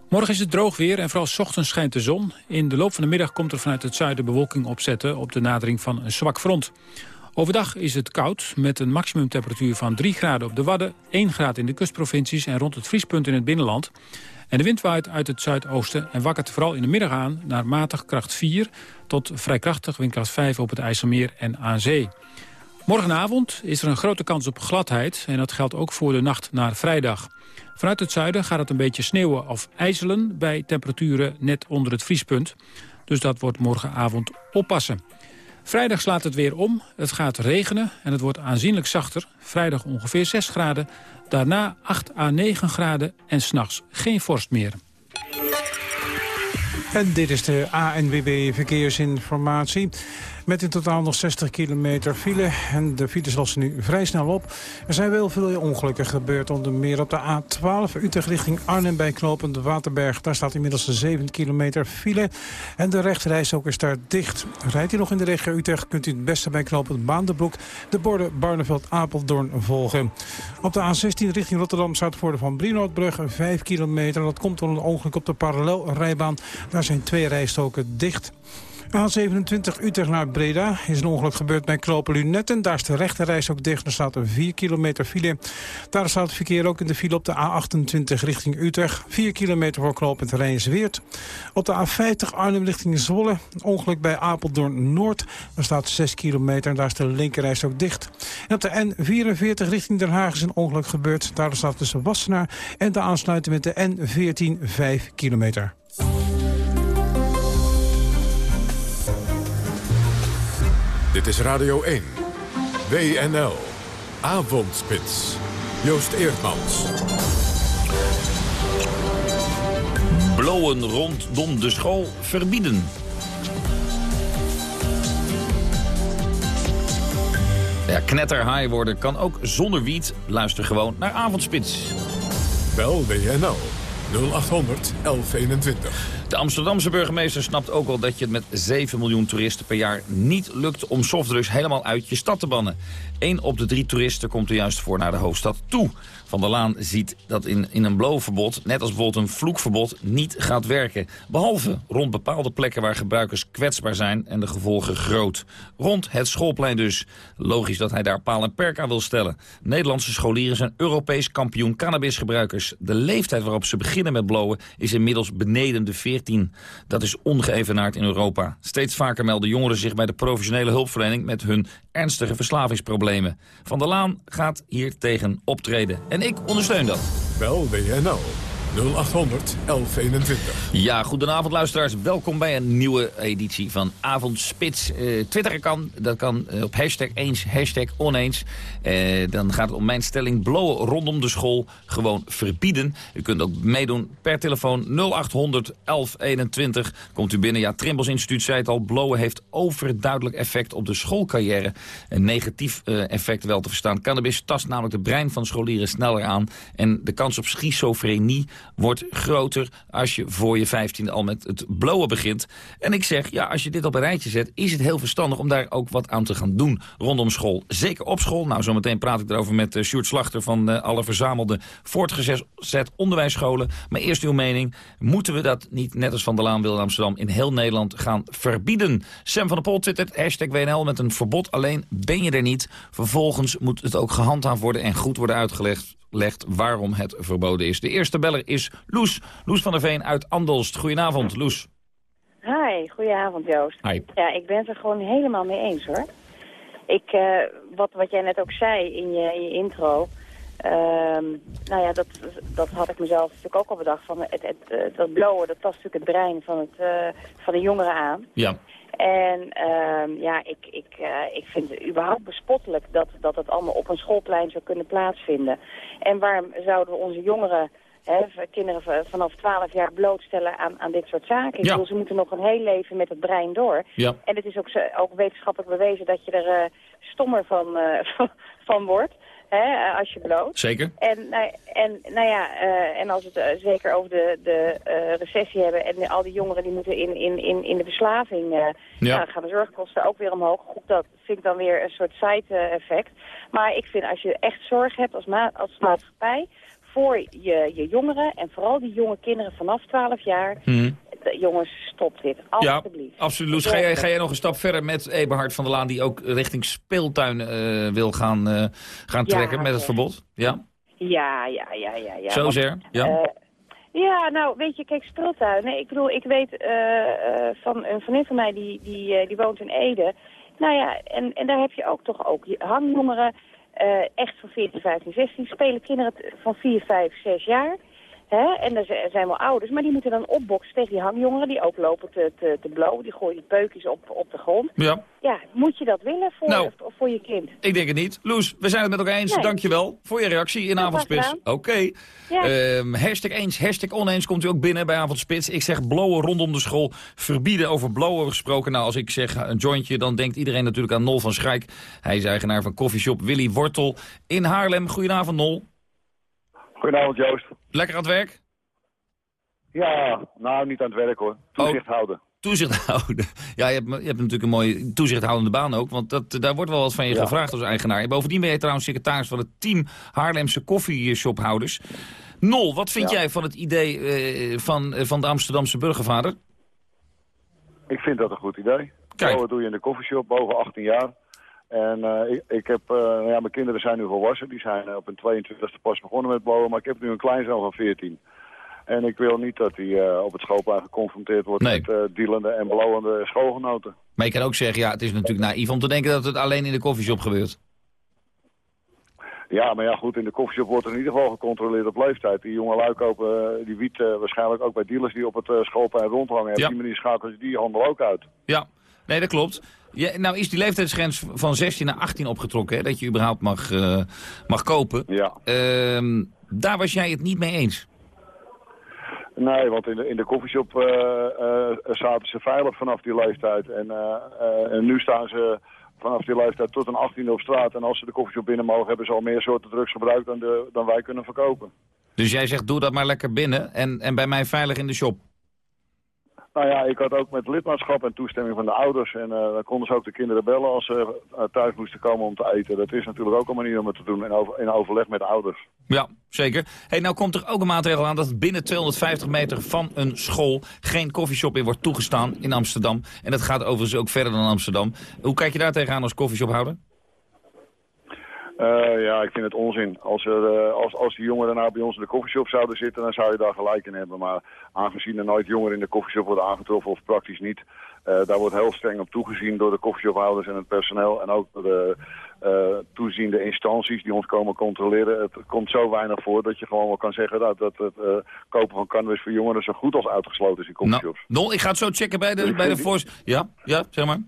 Morgen is het droog weer en vooral ochtends schijnt de zon. In de loop van de middag komt er vanuit het zuiden bewolking opzetten... op de nadering van een zwak front. Overdag is het koud, met een maximumtemperatuur van 3 graden op de Wadden... 1 graad in de kustprovincies en rond het vriespunt in het binnenland. En de wind waait uit het zuidoosten en wakkert vooral in de middag aan... naar matig kracht 4 tot vrij krachtig windkracht 5 op het IJsselmeer en aan zee. Morgenavond is er een grote kans op gladheid... en dat geldt ook voor de nacht naar vrijdag. Vanuit het zuiden gaat het een beetje sneeuwen of ijzelen... bij temperaturen net onder het vriespunt. Dus dat wordt morgenavond oppassen. Vrijdag slaat het weer om. Het gaat regenen en het wordt aanzienlijk zachter. Vrijdag ongeveer 6 graden. Daarna 8 à 9 graden en s'nachts geen vorst meer. En dit is de ANWB Verkeersinformatie. Met in totaal nog 60 kilometer file. En de files lossen nu vrij snel op. Er zijn wel veel ongelukken gebeurd. Onder meer op de A12 Utrecht richting Arnhem bij knooppunt Waterberg. Daar staat inmiddels 7 kilometer file. En de rechterreis ook is daar dicht. Rijdt u nog in de regio Utrecht kunt u het beste bij knooppunt Maandenbroek... de borden Barneveld-Apeldoorn volgen. Op de A16 richting Rotterdam staat voor de Van Brienoordbrug 5 kilometer. Dat komt door een ongeluk op de parallelrijbaan. Daar zijn twee rijstoken dicht. A27 Utrecht naar Breda is een ongeluk gebeurd bij Knopen Lunetten. Daar is de rechterreis ook dicht. Er staat een 4 kilometer file. Daar staat het verkeer ook in de file op de A28 richting Utrecht. 4 kilometer voor knooppunt Rijnsweert. Op de A50 Arnhem richting Zwolle. Ongeluk bij Apeldoorn Noord. Daar staat 6 kilometer daar is de linkerreis ook dicht. En op de N44 richting Den Haag is een ongeluk gebeurd. Daar staat tussen Wassenaar en de aansluiting met de N14 5 kilometer. Dit is Radio 1. WNL. Avondspits. Joost Eerdmans. Blowen rondom de school verbieden. Ja, knetterhaai worden kan ook zonder wiet. Luister gewoon naar Avondspits. Bel WNL 0800 1121. De Amsterdamse burgemeester snapt ook wel dat je het met 7 miljoen toeristen per jaar niet lukt om softdrugs helemaal uit je stad te bannen. Eén op de drie toeristen komt er juist voor naar de hoofdstad toe. Van der Laan ziet dat in, in een blowverbod, net als bijvoorbeeld een vloekverbod, niet gaat werken. Behalve rond bepaalde plekken waar gebruikers kwetsbaar zijn en de gevolgen groot. Rond het schoolplein dus. Logisch dat hij daar paal en perk aan wil stellen. Nederlandse scholieren zijn Europees kampioen cannabisgebruikers. De leeftijd waarop ze beginnen met blowen is inmiddels beneden de 14. Dat is ongeëvenaard in Europa. Steeds vaker melden jongeren zich bij de professionele hulpverlening met hun ernstige verslavingsproblemen. Van der Laan gaat hier tegen optreden. En ik ondersteun dat. Bel WNL 0800 1121. Ja, goedenavond luisteraars. Welkom bij een nieuwe editie van Avondspits. Uh, Twitteren kan, dat kan uh, op hashtag eens, hashtag oneens. Uh, dan gaat het om mijn stelling blowen rondom de school gewoon verbieden. U kunt ook meedoen per telefoon 0800 1121. Komt u binnen. Ja, Trimbos Instituut zei het al, blowen heeft overduidelijk effect op de schoolcarrière. Een negatief effect wel te verstaan. Cannabis tast namelijk de brein van scholieren sneller aan. En de kans op schizofrenie wordt groter als je voor je vijftiende al met het blowen begint. En ik zeg, ja, als je dit op een rijtje zet, is het heel verstandig om daar ook wat aan te gaan doen rondom school. Zeker op school. Nou, zometeen praat ik erover met uh, Sjoerd Slachter van uh, alle verzamelde voortgezet onderwijsscholen. Maar eerst uw mening, moeten we dat niet, net als Van der Laan wil in Amsterdam, in heel Nederland gaan verbieden? Sam van der Pol twittert, hashtag WNL met een verbod, alleen ben je er niet. Vervolgens moet het ook gehandhaafd worden en goed worden uitgelegd legt waarom het verboden is. De eerste beller is Loes. Loes van der Veen uit Andelst. Goedenavond, Loes. Hi, goedenavond Joost. Hi. Ja, ik ben het er gewoon helemaal mee eens hoor. Ik, uh, wat, wat jij net ook zei in je, in je intro... Um, nou ja, dat, dat had ik mezelf natuurlijk ook al bedacht. Van het, het, het dat blowen, dat tast natuurlijk het brein van, het, uh, van de jongeren aan. Ja. En uh, ja, ik, ik, uh, ik vind het überhaupt bespottelijk dat, dat het allemaal op een schoolplein zou kunnen plaatsvinden. En waarom zouden we onze jongeren, hè, kinderen vanaf 12 jaar blootstellen aan, aan dit soort zaken? Ik ja. bedoel, ze moeten nog een heel leven met het brein door. Ja. En het is ook, ook wetenschappelijk bewezen dat je er uh, stommer van, van wordt. Hè, als je bloot. Zeker. En, nou, en, nou ja, uh, en als we het uh, zeker over de, de uh, recessie hebben... en al die jongeren die moeten in, in, in, in de verslaving... ja. nou, dan gaan de zorgkosten ook weer omhoog. Goed, dat vind ik dan weer een soort side-effect. Maar ik vind als je echt zorg hebt als, ma als maatschappij... voor je, je jongeren en vooral die jonge kinderen vanaf 12 jaar... Hmm. Jongens, stop dit. Alsjeblieft. Ja, absoluut. Ga jij, ga jij nog een stap verder met Eberhard van der Laan... die ook richting speeltuin uh, wil gaan, uh, gaan trekken ja, met het verbod? Ja, ja, ja, ja. ja, ja. Zozeer, ja. Uh, ja, nou, weet je, kijk, speeltuinen. Ik bedoel, ik weet van een vriendin van mij, die, die, die woont in Ede. Nou ja, en, en daar heb je ook toch ook hangjongeren... echt van 14, 15, 16 spelen kinderen van 4, 5, 6 jaar... Hè? En er zijn wel ouders, maar die moeten dan opboksen tegen die hangjongeren... die ook lopen te, te, te blowen, die gooien die peukjes op, op de grond. Ja. Ja, moet je dat willen voor, nou, voor je kind? Ik denk het niet. Loes, we zijn het met elkaar eens. Nee. Dankjewel voor je reactie in Ja, Avondspits. Oké. Ja. Ehm, hashtag eens, hashtag oneens komt u ook binnen bij Avondspits. Ik zeg blowen rondom de school. Verbieden over blowen gesproken. Nou, als ik zeg een jointje, dan denkt iedereen natuurlijk aan Nol van Schrijk. Hij is eigenaar van koffieshop Willy Wortel in Haarlem. Goedenavond, Nol. Goedenavond, Joost. Lekker aan het werk? Ja, nou, niet aan het werk hoor. Toezicht houden. Toezicht houden. Ja, je hebt, je hebt natuurlijk een mooie toezichthoudende baan ook. Want dat, daar wordt wel wat van je Ja. gevraagd als eigenaar. En bovendien ben je trouwens secretaris van het team Haarlemse koffieshophouders. Nol, wat vind Ja. jij van het idee eh, van, eh, van de Amsterdamse burgervader? Ik vind dat een goed idee. Kijk. Blowen doe je in de koffieshop, boven 18 jaar. En eh, ik, ik heb, nou ja, mijn kinderen zijn nu volwassen. Die zijn eh, op hun 22e pas begonnen met blowen. Maar ik heb nu een kleinzoon van 14. En ik wil niet dat hij op het schoolplein geconfronteerd wordt Nee. met dealende en blowende schoolgenoten. Maar je kan ook zeggen, ja, het is natuurlijk naïef om te denken dat het alleen in de koffieshop gebeurt. Ja, maar ja, goed, in de koffieshop wordt er in ieder geval gecontroleerd op leeftijd. Die jonge lui kopen die wiet waarschijnlijk ook bij dealers die op het schoolplein rondhangen. En Ja. op die manier schakelen ze die handel ook uit. Ja, nee, dat klopt. Ja, nou is die leeftijdsgrens van 16 naar 18 opgetrokken, hè, dat je überhaupt mag, eh, mag kopen. Ja. Ehm, daar was jij het niet mee eens. Nee, want in de, in de koffieshop eh, zaten ze veilig vanaf die leeftijd. En, en nu staan ze vanaf die leeftijd tot een 18e op straat. En als ze de koffieshop binnen mogen, hebben ze al meer soorten drugs gebruikt dan, de, dan wij kunnen verkopen. Dus jij zegt, doe dat maar lekker binnen en, en bij mij veilig in de shop. Nou ja, ik had ook met lidmaatschap en toestemming van de ouders. En eh, dan konden ze ook de kinderen bellen als ze eh, thuis moesten komen om te eten. Dat is natuurlijk ook een manier om het te doen in, in overleg met de ouders. Ja, zeker. Hey, nou komt er ook een maatregel aan dat binnen 250 meter van een school geen koffieshop meer wordt toegestaan in Amsterdam. En dat gaat overigens ook verder dan Amsterdam. Hoe kijk je daar tegenaan als koffieshophouder? Eh, ja, ik vind het onzin. Als, er, eh, als, als die jongeren nou bij ons in de koffieshop zouden zitten, dan zou je daar gelijk in hebben. Maar aangezien er nooit jongeren in de koffieshop worden aangetroffen, of praktisch niet, eh, daar wordt heel streng op toegezien door de koffieshophouders en het personeel. En ook door de toeziende instanties die ons komen controleren. Het komt zo weinig voor dat je gewoon wel kan zeggen dat, dat het kopen van cannabis voor jongeren zo goed als uitgesloten is in koffieshops. Nou, ik ga het zo checken bij de, bij de Voice. Ja, ja, zeg maar.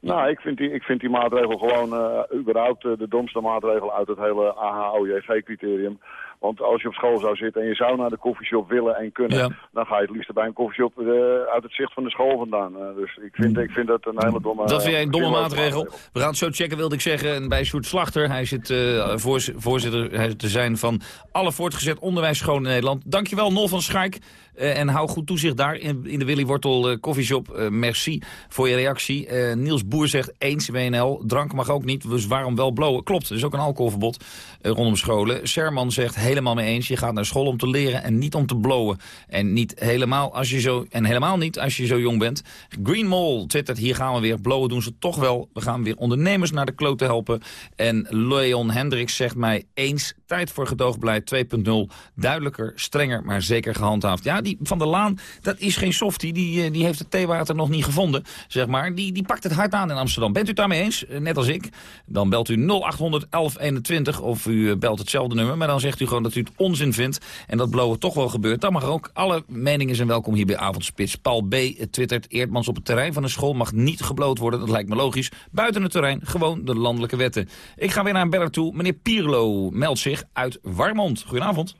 Nou, ik vind die, ik vind die maatregel gewoon eh, überhaupt eh, de domste maatregel uit het hele AHO-JG-criterium. Want als je op school zou zitten en je zou naar de koffieshop willen en kunnen, Ja. dan ga je het liefst bij een koffieshop eh, uit het zicht van de school vandaan. Dus ik vind, ik vind dat een hele domme... Dat vind jij een domme maatregel. We gaan het zo checken, wilde ik zeggen. En bij Sjoerd Slachter, hij zit voorz- voorzitter hij te zijn van alle voortgezet onderwijsscholen in Nederland. Dankjewel, Nol van Schaik. Eh, en hou goed toezicht daar in, de Willy Wortel eh, Coffeeshop. Eh, merci voor je reactie. Eh, Niels Boer zegt eens WNL. Drank mag ook niet, dus waarom wel blowen? Klopt, er is ook een alcoholverbod eh, rondom scholen. Sherman zegt helemaal mee eens. Je gaat naar school om te leren en niet om te blowen. En niet helemaal als je zo en helemaal niet als je zo jong bent. Green Mall twittert, hier gaan we weer. Blowen doen ze toch wel. We gaan weer ondernemers naar de kloot helpen. En Leon Hendricks zegt mij eens. Tijd voor gedoogbeleid 2.0. Duidelijker, strenger, maar zeker gehandhaafd. Ja, die van der Laan, dat is geen softie. Die, eh, die heeft het theewater nog niet gevonden, zeg maar. Die, die pakt het hard aan in Amsterdam. Bent u het daarmee eens? Eh, Net als ik. Dan belt u 0800 1121 of u eh, belt hetzelfde nummer. Maar dan zegt u gewoon dat u het onzin vindt. En dat blowen toch wel gebeurt. Dan mag ook. Alle meningen zijn welkom hier bij Avondspits. Paul B. twittert. Eerdmans op het terrein van een school mag niet gebloot worden. Dat lijkt me logisch. Buiten het terrein gewoon de landelijke wetten. Ik ga weer naar een beller toe. Meneer Pierlo meldt zich uit Warmond. Goedenavond.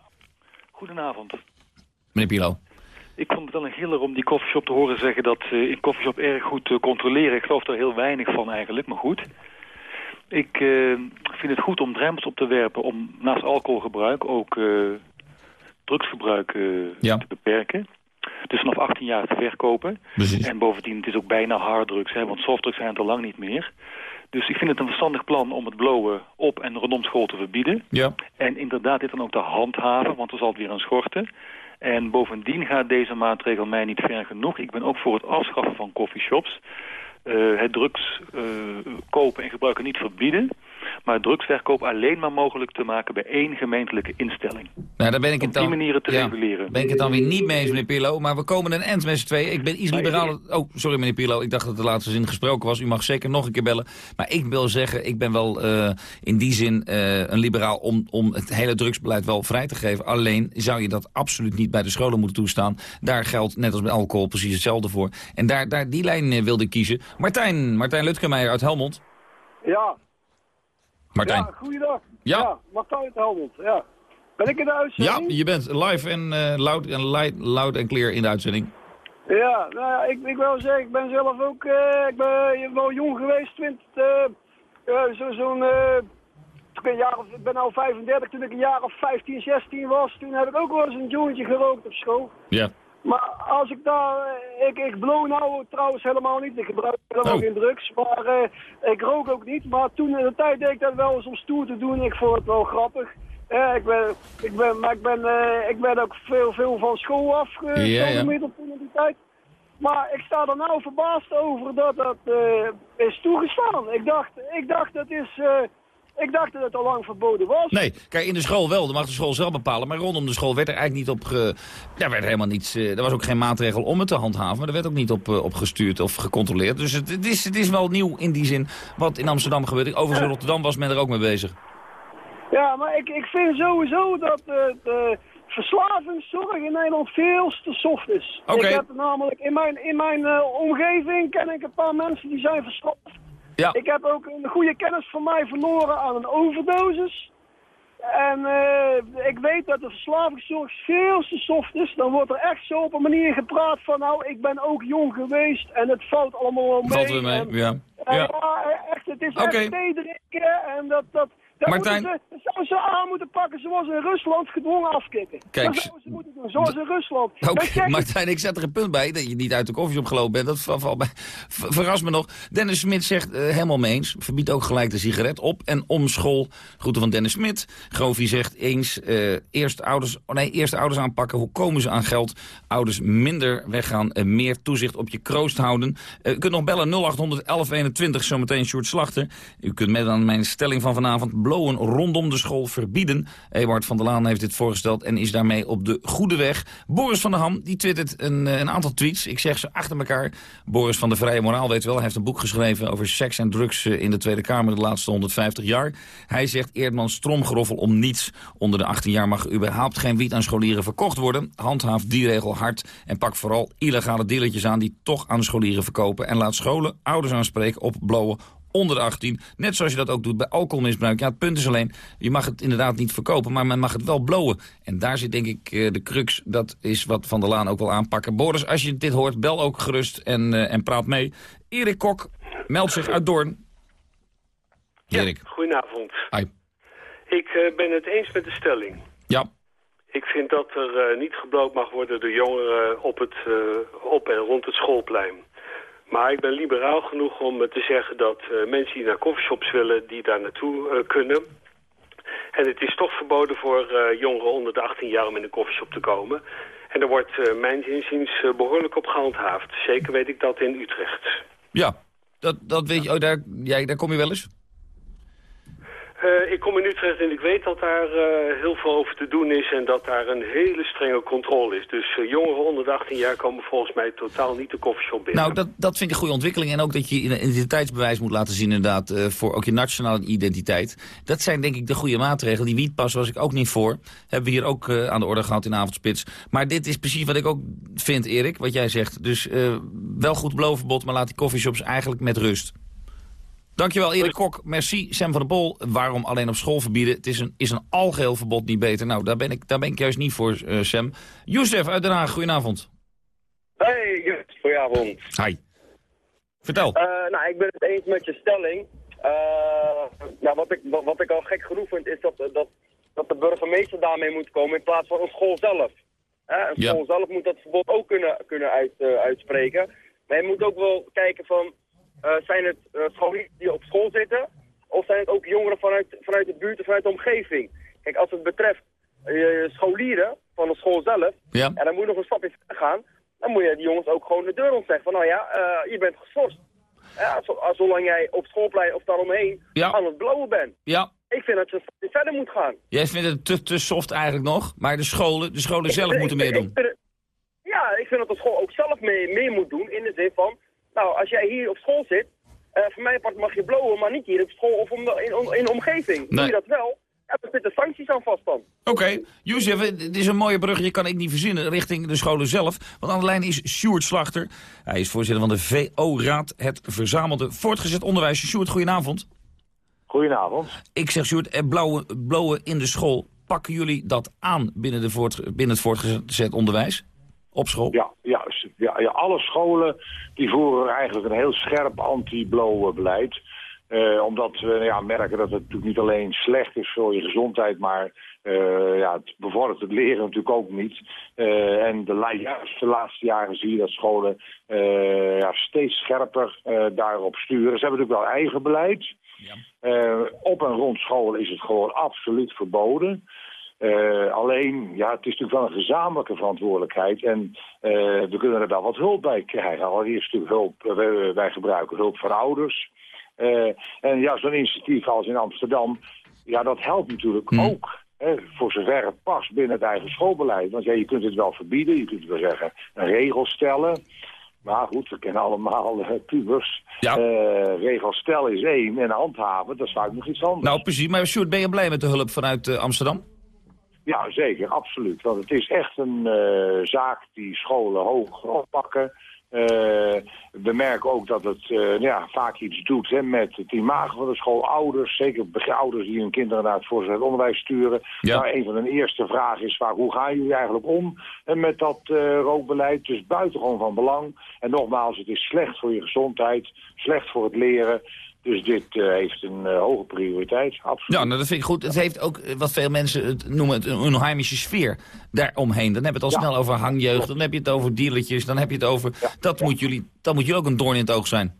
Goedenavond. Meneer Pierlo. Ik vond het wel een giller om die koffieshop te horen zeggen dat ze in koffieshop erg goed eh, controleren. Ik geloof daar heel weinig van eigenlijk, maar goed. Ik eh, vind het goed om drempels op te werpen om naast alcoholgebruik ook eh, drugsgebruik eh, te beperken. Dus vanaf 18 jaar te verkopen. En bovendien, het is ook bijna harddrugs, hè, want softdrugs zijn het al lang niet meer. Dus ik vind het een verstandig plan om het blowen op en rondom school te verbieden. Ja. En inderdaad dit dan ook te handhaven, want er zal het weer een schorten. En bovendien gaat deze maatregel mij niet ver genoeg. Ik ben ook voor het afschaffen van coffeeshops. Eh, het drugs eh, kopen en gebruiken niet verbieden. Maar drugsverkoop alleen maar mogelijk te maken bij één gemeentelijke instelling. Nou, daar ben ik het Op die dan, manieren te ja, reguleren. ben ik het dan weer niet mee eens, meneer Pirlo. Maar we komen een eind met z'n tweeën. Ik ben iets liberaler... Oh, sorry meneer Pirlo. Ik dacht dat de laatste zin gesproken was. U mag zeker nog een keer bellen. Maar ik wil zeggen, ik ben wel eh, in die zin eh, een liberaal... Om, om het hele drugsbeleid wel vrij te geven. Alleen zou je dat absoluut niet bij de scholen moeten toestaan. Daar geldt, net als bij alcohol, precies hetzelfde voor. En daar, daar die lijn eh, wilde ik kiezen. Martijn, Martijn Lutkemeyer uit Helmond. Ja. Martijn. Ja, goeiedag. Ja. Martijn uit Helmond, ja. Ben ik in de Ja, uitzending? je bent live en uh, loud en light, loud en clear in de uitzending. Ja, nou ja, ik, ik wil zeggen, ik ben zelf ook, uh, ik ben wel jong geweest, 20, uh, zo'n, zo ik, jaar of, ik ben al 35, toen ik een jaar of 15, 16 was, toen heb ik ook wel eens een jointje gerookt op school. Ja. Maar als ik daar, ik, ik blow nou trouwens helemaal niet, ik gebruik helemaal Oh. geen drugs, maar uh, ik rook ook niet. Maar toen in de tijd deed ik dat wel eens om stoer te doen, ik vond het wel grappig. Ja, ik ben, ik ben, maar ik ben, uh, ik ben ook veel, veel van school Ja, ja. toen in die tijd. Maar ik sta er nou verbaasd over dat dat uh, is toegestaan. Ik dacht, ik dacht dat is... Uh, ik dacht dat het al lang verboden was. Nee, kijk, in de school wel. Dan mag de school zelf bepalen. Maar rondom de school werd er eigenlijk niet op... Ge... Daar werd helemaal niets... Uh, er was ook geen maatregel om het te handhaven. Maar er werd ook niet op, uh, op gestuurd of gecontroleerd. Dus het, het, is, het is wel nieuw in die zin wat in Amsterdam gebeurt. Overigens in Rotterdam was men er ook mee bezig. Ja, maar ik, ik vind sowieso dat de, de verslavingszorg in Nederland veel te soft is. Okay. Ik heb namelijk in mijn, in mijn uh, omgeving ken ik een paar mensen die zijn verslaafd. Ja. Ik heb ook een goede kennis van mij verloren aan een overdosis. En uh, ik weet dat de verslavingszorg veel te soft is. Dan wordt er echt zo op een manier gepraat van... nou, ik ben ook jong geweest en het valt allemaal wel mee. Valt weer mee, en, ja. En, ja. ja. echt, het is okay. echt en dat... dat Martijn... Ze, zouden ze aan moeten pakken zoals in Rusland gedwongen afkicken. Kijk, dat zouden ze moeten doen, zoals in Rusland. Oké, okay, Martijn, ik zet er een punt bij dat je niet uit de koffie opgelopen bent. Dat valt mij. Verras me nog. Dennis Smit zegt uh, helemaal mee eens. Verbiedt ook gelijk de sigaret op en om school. Groeten van Dennis Smit. Grovi zegt eens uh, eerst, ouders, oh nee, eerst ouders aanpakken. Hoe komen ze aan geld? Ouders minder weggaan. Uh, meer toezicht op je kroost houden. u kunt nog bellen 0800 1121. Zometeen Sjoerd Slachter. U kunt met aan mijn stelling van vanavond blowen rondom de school verbieden. Ewart van der Laan heeft dit voorgesteld en is daarmee op de goede weg. Boris van der Ham, die twittert een, eh, een aantal tweets. Ik zeg ze achter elkaar. Boris van de Vrije Moraal weet wel, hij heeft een boek geschreven over seks en drugs eh, in de Tweede Kamer de laatste 150 jaar. Hij zegt Eerdman stromgeroffel om niets. Onder de 18 jaar mag überhaupt geen wiet aan scholieren verkocht worden. Handhaaf die regel hard en pak vooral illegale dealertjes aan die toch aan scholieren verkopen. En laat scholen ouders aanspreken op blowen onder de 18. Net zoals je dat ook doet bij alcoholmisbruik. Ja, het punt is alleen, je mag het inderdaad niet verkopen, maar men mag het wel blowen. En daar zit denk ik eh, de crux, dat is wat Van der Laan ook wil aanpakken. Boris, als je dit hoort, bel ook gerust en, eh, en praat mee. Erik Kok meldt zich uit Doorn. Erik. Goedenavond. Hi. Ik eh, ben het eens met de stelling. Ja. Ik vind dat er niet gebloot mag worden door jongeren op, het, op en rond het schoolplein. Maar ik ben liberaal genoeg om te zeggen dat eh, mensen die naar coffeeshops willen, die daar naartoe eh, kunnen. En het is toch verboden voor eh, jongeren onder de 18 jaar om in een coffeeshop te komen. En er wordt mijn inziens behoorlijk op gehandhaafd. Zeker weet ik dat in Utrecht. Ja, dat, dat weet je. Oh, daar, jij, daar kom je wel eens? Uh, ik kom in Utrecht en ik weet dat daar uh, heel veel over te doen is en dat daar een hele strenge controle is. Dus uh, jongeren onder de 18 jaar komen volgens mij totaal niet de koffieshop binnen. Nou, dat, dat vind ik een goede ontwikkeling. En ook dat je identiteitsbewijs moet laten zien inderdaad voor ook je nationale identiteit. Dat zijn denk ik de goede maatregelen. Die wietpas was ik ook niet voor. Hebben we hier ook aan de orde gehad in Avondspits. Maar dit is precies wat ik ook vind, Erik, wat jij zegt. Dus wel goed belovenbod, maar laat die coffeeshops eigenlijk met rust. Dankjewel Erik Kok. Merci Sam van der Bol. Waarom alleen op school verbieden? Het is een, is een algeheel verbod niet beter. Nou, daar ben ik, daar ben ik juist niet voor, uh, Sam. Youssef uit Den Haag, goedenavond. Hey, Jus, goedenavond. Hi. Vertel. Uh, nou, ik ben het eens met je stelling. Uh, nou, wat ik, wat, wat ik al gek genoeg vind, is dat, dat, dat de burgemeester daarmee moet komen in plaats van een school zelf. een school ja. zelf moet dat verbod ook kunnen, kunnen uit, uitspreken. Maar je moet ook wel kijken van... Uh, zijn het scholieren die op school zitten? Of zijn het ook jongeren vanuit, vanuit de buurt of vanuit de omgeving? Kijk, als het betreft uh, scholieren van de school zelf, ja. en dan moet je nog een stapje verder gaan, dan moet je die jongens ook gewoon de deur ontzeggen. Van nou ja, je bent geschorst. Ja, zolang jij op schoolplein of daaromheen ja. aan het blowen bent. Ja. Ik vind dat je verder moet gaan. Jij vindt het te, te soft eigenlijk nog, maar de scholen, de scholen zelf moeten meer doen. Het, ja, ik vind dat de school ook zelf mee, meer moet doen in de zin van... Nou, als jij hier op school zit, uh, voor mijn part mag je blowen, maar niet hier op school of om de, in, in de omgeving. Nee. Doe je dat wel, ja, dan zitten sancties aan vast dan. Oké, okay. Jozef, het is een mooie brug, je kan ik niet verzinnen richting de scholen zelf. Want aan de lijn is Sjoerd Slachter. Hij is voorzitter van de VO-raad, het verzamelde voortgezet onderwijs. Sjoerd, goedenavond. Goedenavond. Ik zeg Sjoerd, blowen in de school, pakken jullie dat aan binnen, de voort, binnen het voortgezet onderwijs? Op school? Ja, ja, ja, ja, alle scholen die voeren eigenlijk een heel scherp anti-blow beleid. Uh, omdat we ja, merken dat het natuurlijk niet alleen slecht is voor je gezondheid, maar uh, ja, het bevordert het leren natuurlijk ook niet. Uh, en de, juist de laatste jaren zie je dat scholen ja, steeds scherper daarop sturen. Ze hebben natuurlijk wel eigen beleid. Ja. op en rond scholen is het gewoon absoluut verboden. Uh, alleen, ja, het is natuurlijk wel een gezamenlijke verantwoordelijkheid. En uh, we kunnen er wel wat hulp bij krijgen. Allereerst natuurlijk hulp, wij, wij gebruiken hulp van ouders. Uh, en ja, zo'n initiatief als in Amsterdam, ja, dat helpt natuurlijk Hmm. ook. Hè, voor zover het past binnen het eigen schoolbeleid. Want ja, je kunt het wel verbieden, je kunt wel zeggen een regel stellen. Maar goed, we kennen allemaal uh, pubers. Ja. Uh, regel stellen is één en handhaven, dat is vaak nog iets anders. Nou, precies. Maar Sjoerd, ben je blij met de hulp vanuit uh, Amsterdam? Ja, zeker, absoluut. Want het is echt een uh, zaak die scholen hoog oppakken. Uh, we merken ook dat het uh, ja, vaak iets doet hè, met het imago van de school. Ouders, zeker ouders die hun kinderen naar het voortgezet onderwijs sturen. Ja. Nou, een van hun eerste vragen is vaak, hoe gaan jullie eigenlijk om met dat rookbeleid? Dus buitengewoon van belang. En nogmaals, het is slecht voor je gezondheid, slecht voor het leren. Dus dit uh, heeft een uh, hoge prioriteit, absoluut. Ja, nou, dat vind ik goed. Het heeft ook uh, wat veel mensen het noemen het een onheimische sfeer daaromheen. Dan heb je het al ja. snel over hangjeugd, dan heb je het over dealertjes, dan heb je het over... Ja. Dat. Moet jullie, dat moet jullie ook een doorn in het oog zijn.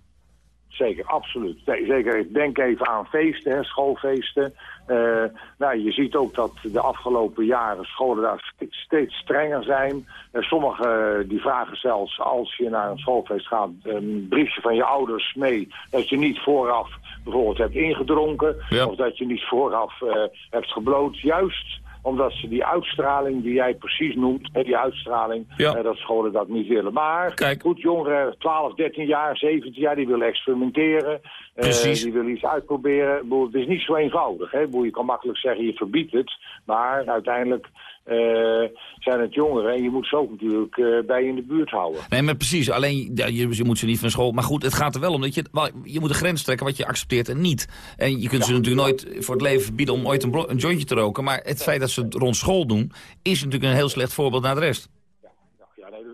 Zeker, absoluut. Zeker, denk even aan feesten, hè, schoolfeesten. Eh, nou, je ziet ook dat de afgelopen jaren scholen daar steeds, steeds strenger zijn. Uh, Sommigen die vragen zelfs als je naar een schoolfeest gaat... een briefje van je ouders mee dat je niet vooraf bijvoorbeeld hebt ingedronken... of dat je niet vooraf uh, hebt gebloot. Juist omdat ze die uitstraling die jij precies noemt, die uitstraling, Ja. dat scholen dat niet willen. Maar Kijk. goed, jongeren, 12, 13 jaar, 17 jaar, die willen experimenteren. eh, Precies. die willen iets uitproberen. Het is niet zo eenvoudig. Hè? Je kan makkelijk zeggen, je verbiedt het. Maar uiteindelijk eh, zijn het jongeren en je moet ze ook natuurlijk eh, bij je in de buurt houden. Nee, maar precies. Alleen, ja, je, je moet ze niet van school... Maar goed, het gaat er wel om dat je... wel, Je moet een grens trekken wat je accepteert en niet. En je kunt ze natuurlijk nooit voor het leven verbieden om ooit een, jointje te roken. Maar het feit dat ze het rond school doen... is natuurlijk een heel slecht voorbeeld naar de rest.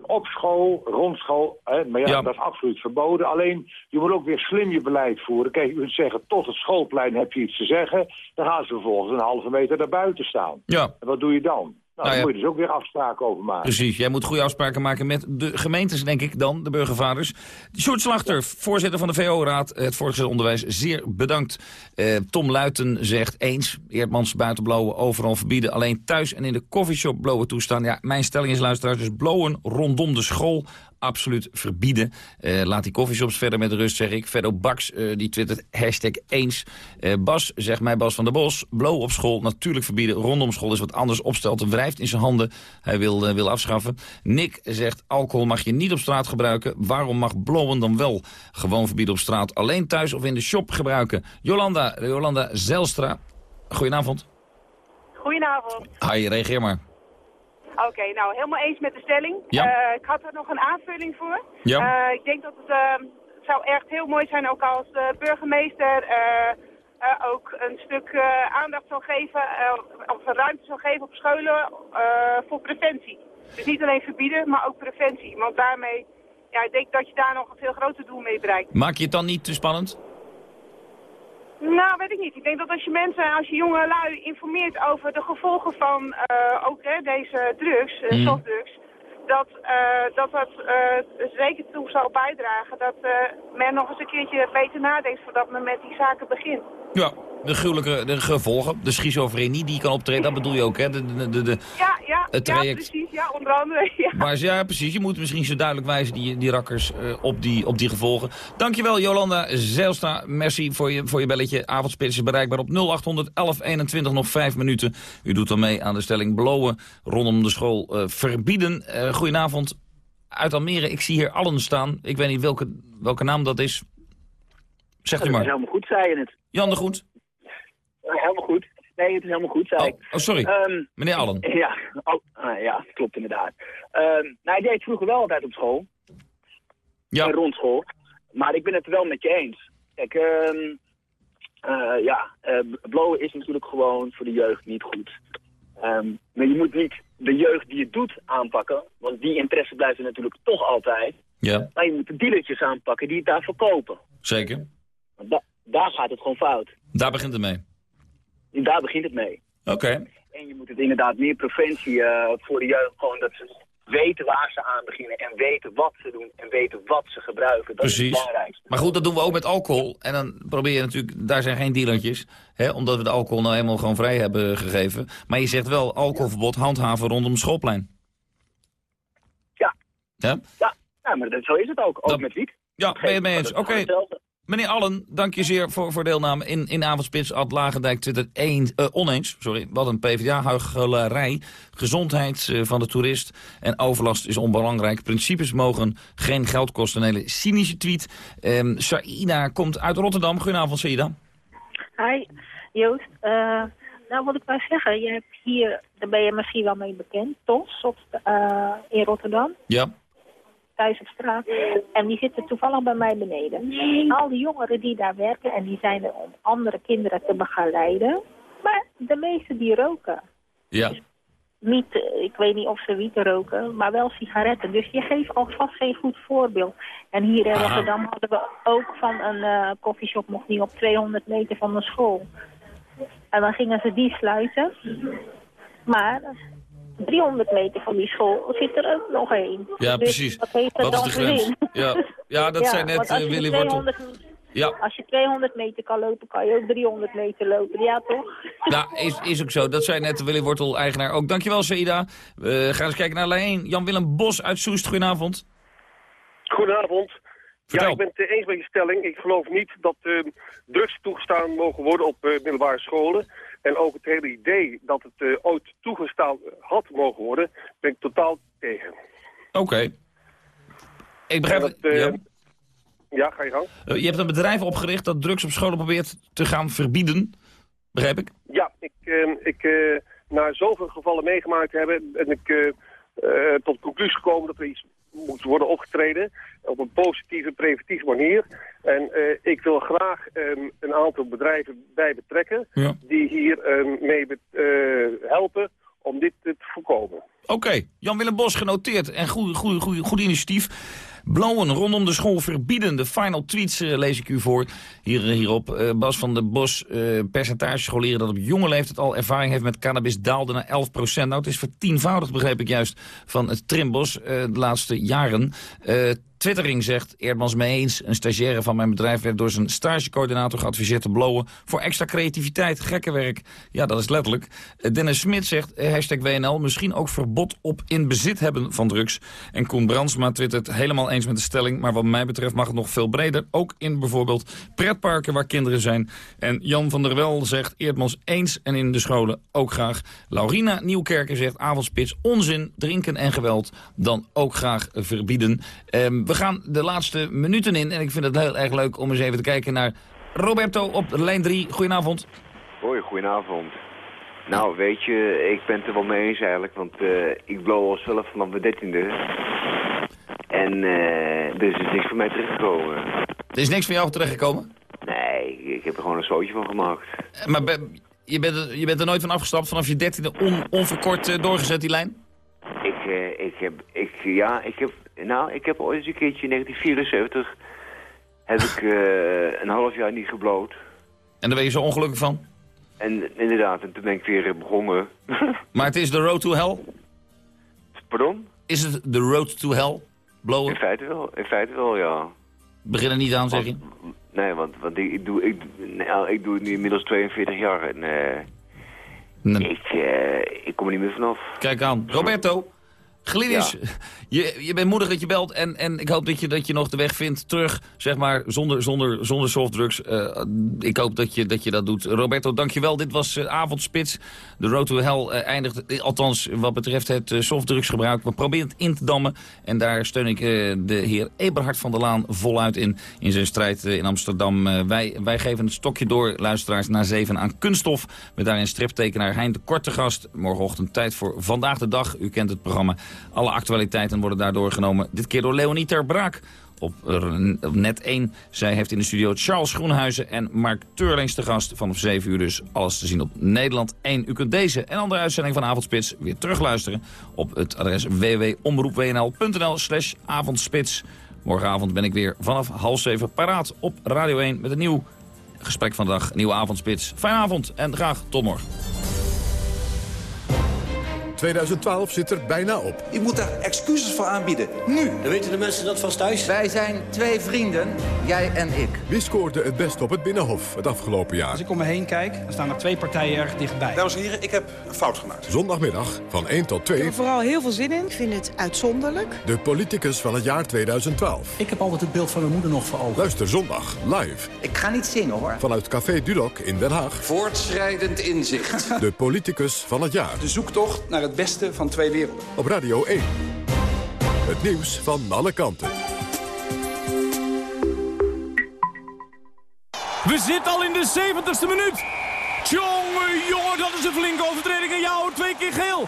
Op school, rond school, hè, maar ja, Ja. dat is absoluut verboden. Alleen, je moet ook weer slim je beleid voeren. Kijk, je kunt zeggen, tot het schoolplein heb je iets te zeggen. Dan gaan ze vervolgens een halve meter daar buiten staan. Ja. En wat doe je dan? Nou, Nou daar moet je dus ook weer afspraken over maken. Precies, jij moet goede afspraken maken met de gemeentes, denk ik dan, de burgervaders. Sjoerd Slachter, voorzitter van de VO-raad, het voortgezet onderwijs, zeer bedankt. Eh, Tom Luiten zegt eens, Eerdmans buitenblowen overal verbieden, alleen thuis en in de coffeeshop blowen toestaan. Ja, mijn stelling is, luisteraars, dus blowen rondom de school absoluut verbieden. Eh, laat die coffeeshops verder met rust, zeg ik. Verder Bax, eh, die twittert hashtag eens. Eh, Bas, zegt mij Bas van der Bos, blow op school natuurlijk verbieden. Rondom school is wat anders opstelt wrijft in zijn handen. Hij wil, wil afschaffen. Nick zegt, alcohol mag je niet op straat gebruiken. Waarom mag blowen dan wel gewoon verbieden op straat? Alleen thuis of in de shop gebruiken. Jolanda, Jolanda Zelstra, goedenavond. Goedenavond. Hi, reageer maar. Oké, nou helemaal eens met de stelling. Ja. Eh, ik had er nog een aanvulling voor. Ja. Eh, ik denk dat het, eh, het zou echt heel mooi zijn ook als de burgemeester eh, ook een stuk aandacht zou geven, of een ruimte zou geven op scholen voor preventie. Dus niet alleen verbieden, maar ook preventie. Want daarmee, ja, ik denk dat je daar nog een veel groter doel mee bereikt. Maak je het dan niet te spannend? Nou, weet ik niet. Ik denk dat als je mensen, als je jonge lui informeert over de gevolgen van eh, ook hè, deze drugs, eh, Mhm. softdrugs, dat, eh, dat dat eh, zeker toe zal bijdragen dat men nog eens een keertje beter nadenkt voordat men met die zaken begint. Ja, de gruwelijke de gevolgen, de schizofrenie die kan optreden, dat bedoel je ook, hè? De, de, de, de- Ja, ja, Het ja traject. precies. Ja, onder andere. Ja. Maar ja, precies, je moet misschien zo duidelijk wijzen, die, die rakkers, eh, op, die, op die gevolgen. Dankjewel, Jolanda Zijlstra. Merci voor je, voor je belletje. Avondspits is bereikbaar op 0800 1121, nog vijf minuten. U doet dan mee aan de stelling blowen rondom de school eh, verbieden. Eh goedenavond. Uit Almere, ik zie hier allen staan. Ik weet niet welke, welke naam dat is. Zegt u Dat is maar. helemaal goed, zei je het. Jan de Goed. Helemaal goed. Nee, het is helemaal goed, zei ik. Oh, sorry. Ehm, Meneer Allen. Ja, oh, ah, ja, klopt inderdaad. Ehm nou, ik deed het vroeger wel altijd op school. Ja. En rond school. Maar ik ben het wel met je eens. Kijk, ehm, eh, ja, eh, blowen is natuurlijk gewoon voor de jeugd niet goed. Maar je moet niet de jeugd die het doet aanpakken. Want die interesse blijft er natuurlijk toch altijd. Ja, Maar je moet de dealertjes aanpakken die het daar verkopen. zeker. Da- daar gaat het gewoon fout. Daar begint het mee. Daar begint het mee. Oké. En je moet het inderdaad meer preventie eh, voor de jeugd. Gewoon dat ze weten waar ze aan beginnen. En weten wat ze doen. En weten wat ze gebruiken. Dat is het Precies. belangrijkste. Maar goed, dat doen we ook met alcohol. En dan probeer je natuurlijk, daar zijn geen dealertjes. Hè, omdat we de alcohol nou eenmaal gewoon vrij hebben gegeven. Maar je zegt wel alcoholverbod handhaven rondom het schoolplein. Ja. Ja? Ja, ja maar dat, zo is het ook. Ook Dat- met wiet. Ja, ben je het mee eens? Oké. Meneer Allen, dank je zeer voor, voor deelname in, in Avondspits. Ad Lagendijk twittert een, eh, oneens. Sorry, wat een PvdA-huichelarij. Gezondheid eh, van de toerist en overlast is onbelangrijk. Principes mogen geen geld kosten. Een hele cynische tweet. Ehm Saïda komt uit Rotterdam. Goedenavond, Saïda. Hi, Joost. Eh, nou, wat ik wou zeggen, je hebt hier, daar ben je misschien wel mee bekend, TOS op, eh, in Rotterdam, Ja. Thuis op straat. En die zitten toevallig bij mij beneden. Al die jongeren die daar werken en die zijn er om andere kinderen te begeleiden. Maar de meeste die roken. Ja. Niet, eh, ik weet niet of ze wiet roken, maar wel sigaretten. Dus je geeft alvast geen goed voorbeeld. En hier in. Rotterdam hadden we ook van een eh koffieshop mocht niet op 200 meter van de school. En dan gingen ze die sluiten. Maar 300 meter van die school zit er ook nog één. Ja, Dus precies. Heeft dat Wat is dan de grens? Ja, ja dat Ja, zei net eh, Willy Wortel. 200 Ja. Als je 200 meter kan lopen, kan je ook 300 meter lopen. Ja, toch? Nou, is, is ook zo. Dat zei net Willy Wortel, eigenaar ook. Dankjewel, Saida. We gaan eens kijken naar lijn 1. Jan-Willem Bos uit Soest, goedenavond. Goedenavond. Vertel. Ja, ik ben het eens met je stelling. Ik geloof niet dat eh, drugs toegestaan mogen worden op eh, middelbare scholen. En ook het hele idee dat het eh, ooit toegestaan had mogen worden, ben ik totaal tegen. Oké. Ik begrijp... Dat, eh, ja. Ja, ga je gang. Eh, je hebt een bedrijf opgericht dat drugs op scholen probeert te gaan verbieden. Begrijp ik? Ja, ik, eh, ik na zoveel gevallen meegemaakt hebben, ben ik tot de conclusie gekomen dat er iets moet worden opgetreden op een positieve, preventieve manier. En eh, ik wil graag ehm, een aantal bedrijven bij betrekken Ja. die hier ehm, mee eh, helpen om dit te voorkomen. Oké, Jan-Willem Bos genoteerd. En goed, goed, goed, goed initiatief. Blauwen rondom de school verbieden. De final tweets eh, lees ik u voor hier, hierop. Eh, Bas van der Bos, eh, percentage scholieren dat op jonge leeftijd al ervaring heeft met cannabis daalde naar 11% Nou, het is vertienvoudigd, begreep ik juist, van het Trimbos eh, de laatste jaren. Twittering zegt, Eerdmans mee eens. Een stagiaire van mijn bedrijf werd door zijn stagecoördinator geadviseerd te blowen. Voor extra creativiteit, gekke werk. Ja, dat is letterlijk. Eh, Dennis Smit zegt, eh, hashtag WNL, misschien ook verbod op in bezit hebben van drugs. En Koen Brandsma twittert, helemaal eens met de stelling. Maar wat mij betreft mag het nog veel breder. Ook in bijvoorbeeld pretparken waar kinderen zijn. En Jan van der Wel zegt, Eerdmans eens en in de scholen ook graag. Laurina Nieuwkerker zegt, avondspits, onzin, drinken en geweld. Dan ook graag verbieden. Ehm, we gaan de laatste minuten in. En ik vind het heel erg leuk om eens even te kijken naar Roberto op lijn 3. Goedenavond. Hoi, goedenavond. Nou, weet je, ik ben het er wel mee eens eigenlijk, want eh, ik blow al zelf vanaf de dertiende. En eh dus er is niks voor mij teruggekomen. Er is niks van jou terechtgekomen? Nee, ik heb er gewoon een zootje van gemaakt. Eh, Maar je, bent, er- je bent er nooit van afgestapt vanaf je dertiende on, onverkort doorgezet, die lijn? Ik, heb, ik, ja, ik heb, nou, ik heb ooit eens een keertje in 1974, heb ik eh, een half jaar niet gebloot. En daar ben je zo ongelukkig van? En inderdaad, en toen ben ik weer eh, begonnen. Maar het is de road to hell? Pardon? Is het de road to hell? Blowen? In feite wel, in feite wel, ja. Begin er niet aan, zeg je? Nee, want, want ik, ik doe, ik, nou, ik doe het nu inmiddels 42 jaar en eh, ik, ik kom er niet meer vanaf. Kijk aan. Roberto, Glidis, je, je bent moedig dat je belt en, en ik hoop dat je, dat je nog de weg vindt terug, zeg maar, zonder, zonder, zonder softdrugs. Eh, ik hoop dat je, dat je dat doet. Roberto, dankjewel. Dit was eh, Avondspits. De Road to Hell eh, eindigt, althans wat betreft het softdrugsgebruik. We proberen het in te dammen en daar steun ik de heer Eberhard van der Laan voluit in, in zijn strijd in Amsterdam. Wij, wij geven het stokje door, luisteraars, naar zeven aan kunststof. Met daarin striptekenaar Hein de Korte gast. Morgenochtend tijd voor Vandaag de Dag. U kent het programma. Alle actualiteiten worden daardoor genomen. Dit keer door Leonie ter Braak. Op, net 1. Zij heeft in de studio Charles Groenhuizen en Mark Teurlings te gast. Vanaf 7 uur dus alles te zien op Nederland 1. U kunt deze en andere uitzending van Avondspits weer terugluisteren op het adres www.omroepwnl.nl slash avondspits. Morgenavond ben ik weer vanaf half 7 paraat op Radio 1 met een nieuw gesprek van de dag. Nieuwe Avondspits. Fijne avond en graag tot morgen. 2012 zit er bijna op. U moet daar excuses voor aanbieden. Nu. Dan weten de mensen dat vast thuis. Wij zijn twee vrienden, jij en ik. Wie scoorde het best op het Binnenhof het afgelopen jaar? Als ik om me heen kijk, dan staan er twee partijen erg dichtbij. Dames en heren, ik heb een fout gemaakt. Zondagmiddag van 1 tot Ik 2. heb er vooral heel veel zin in. Ik vind het uitzonderlijk. De politicus van het jaar 2012. Ik heb altijd het beeld van mijn moeder nog voor ogen. Luister zondag live Ik ga niet zingen hoor. vanuit Café Dudok in Den Haag. Voortschrijdend inzicht. De politicus van het jaar. De zoektocht naar het beste van twee werelden. Op Radio 1. Het nieuws van alle kanten. We zitten al in de 70ste minuut. Tjonge, jongen, dat is een flinke overtreding. En jou, twee keer geel.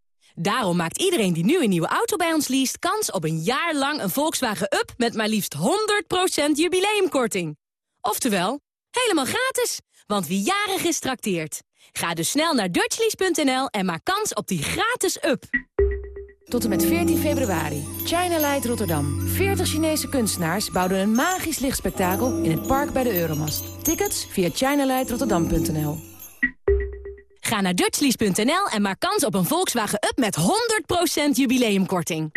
Daarom maakt iedereen die nu een nieuwe auto bij ons leest... kans op een jaar lang een Volkswagen Up met maar liefst 100% jubileumkorting. Oftewel, Helemaal gratis, want wie jarig is trakteert. Ga dus snel naar dutchlease.nl en maak kans op die gratis up. Tot en met 14 februari. China Light Rotterdam. 40 Chinese kunstenaars bouwden een magisch lichtspektakel in het park bij de Euromast. Tickets via chinalightrotterdam.nl. Ga naar dutchlease.nl en maak kans op een Volkswagen Up met 100% jubileumkorting.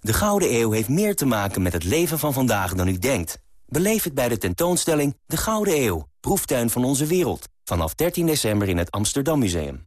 De Gouden Eeuw heeft meer te maken met het leven van vandaag dan u denkt. Beleef het bij de tentoonstelling De Gouden Eeuw, proeftuin van onze wereld. Vanaf 13 december in het Amsterdam Museum.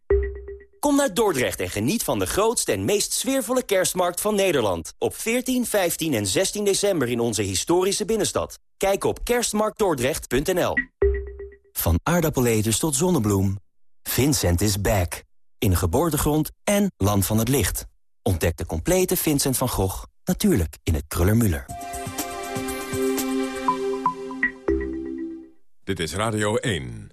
Kom naar Dordrecht en geniet van de grootste en meest sfeervolle kerstmarkt van Nederland. Op 14, 15 en 16 december in onze historische binnenstad. Kijk op kerstmarktdordrecht.nl Van aardappeleters tot zonnebloem. Vincent is back. In geboortegrond en land van het licht. Ontdek de complete Vincent van Gogh, natuurlijk in het Kruller-Müller. Dit is Radio 1.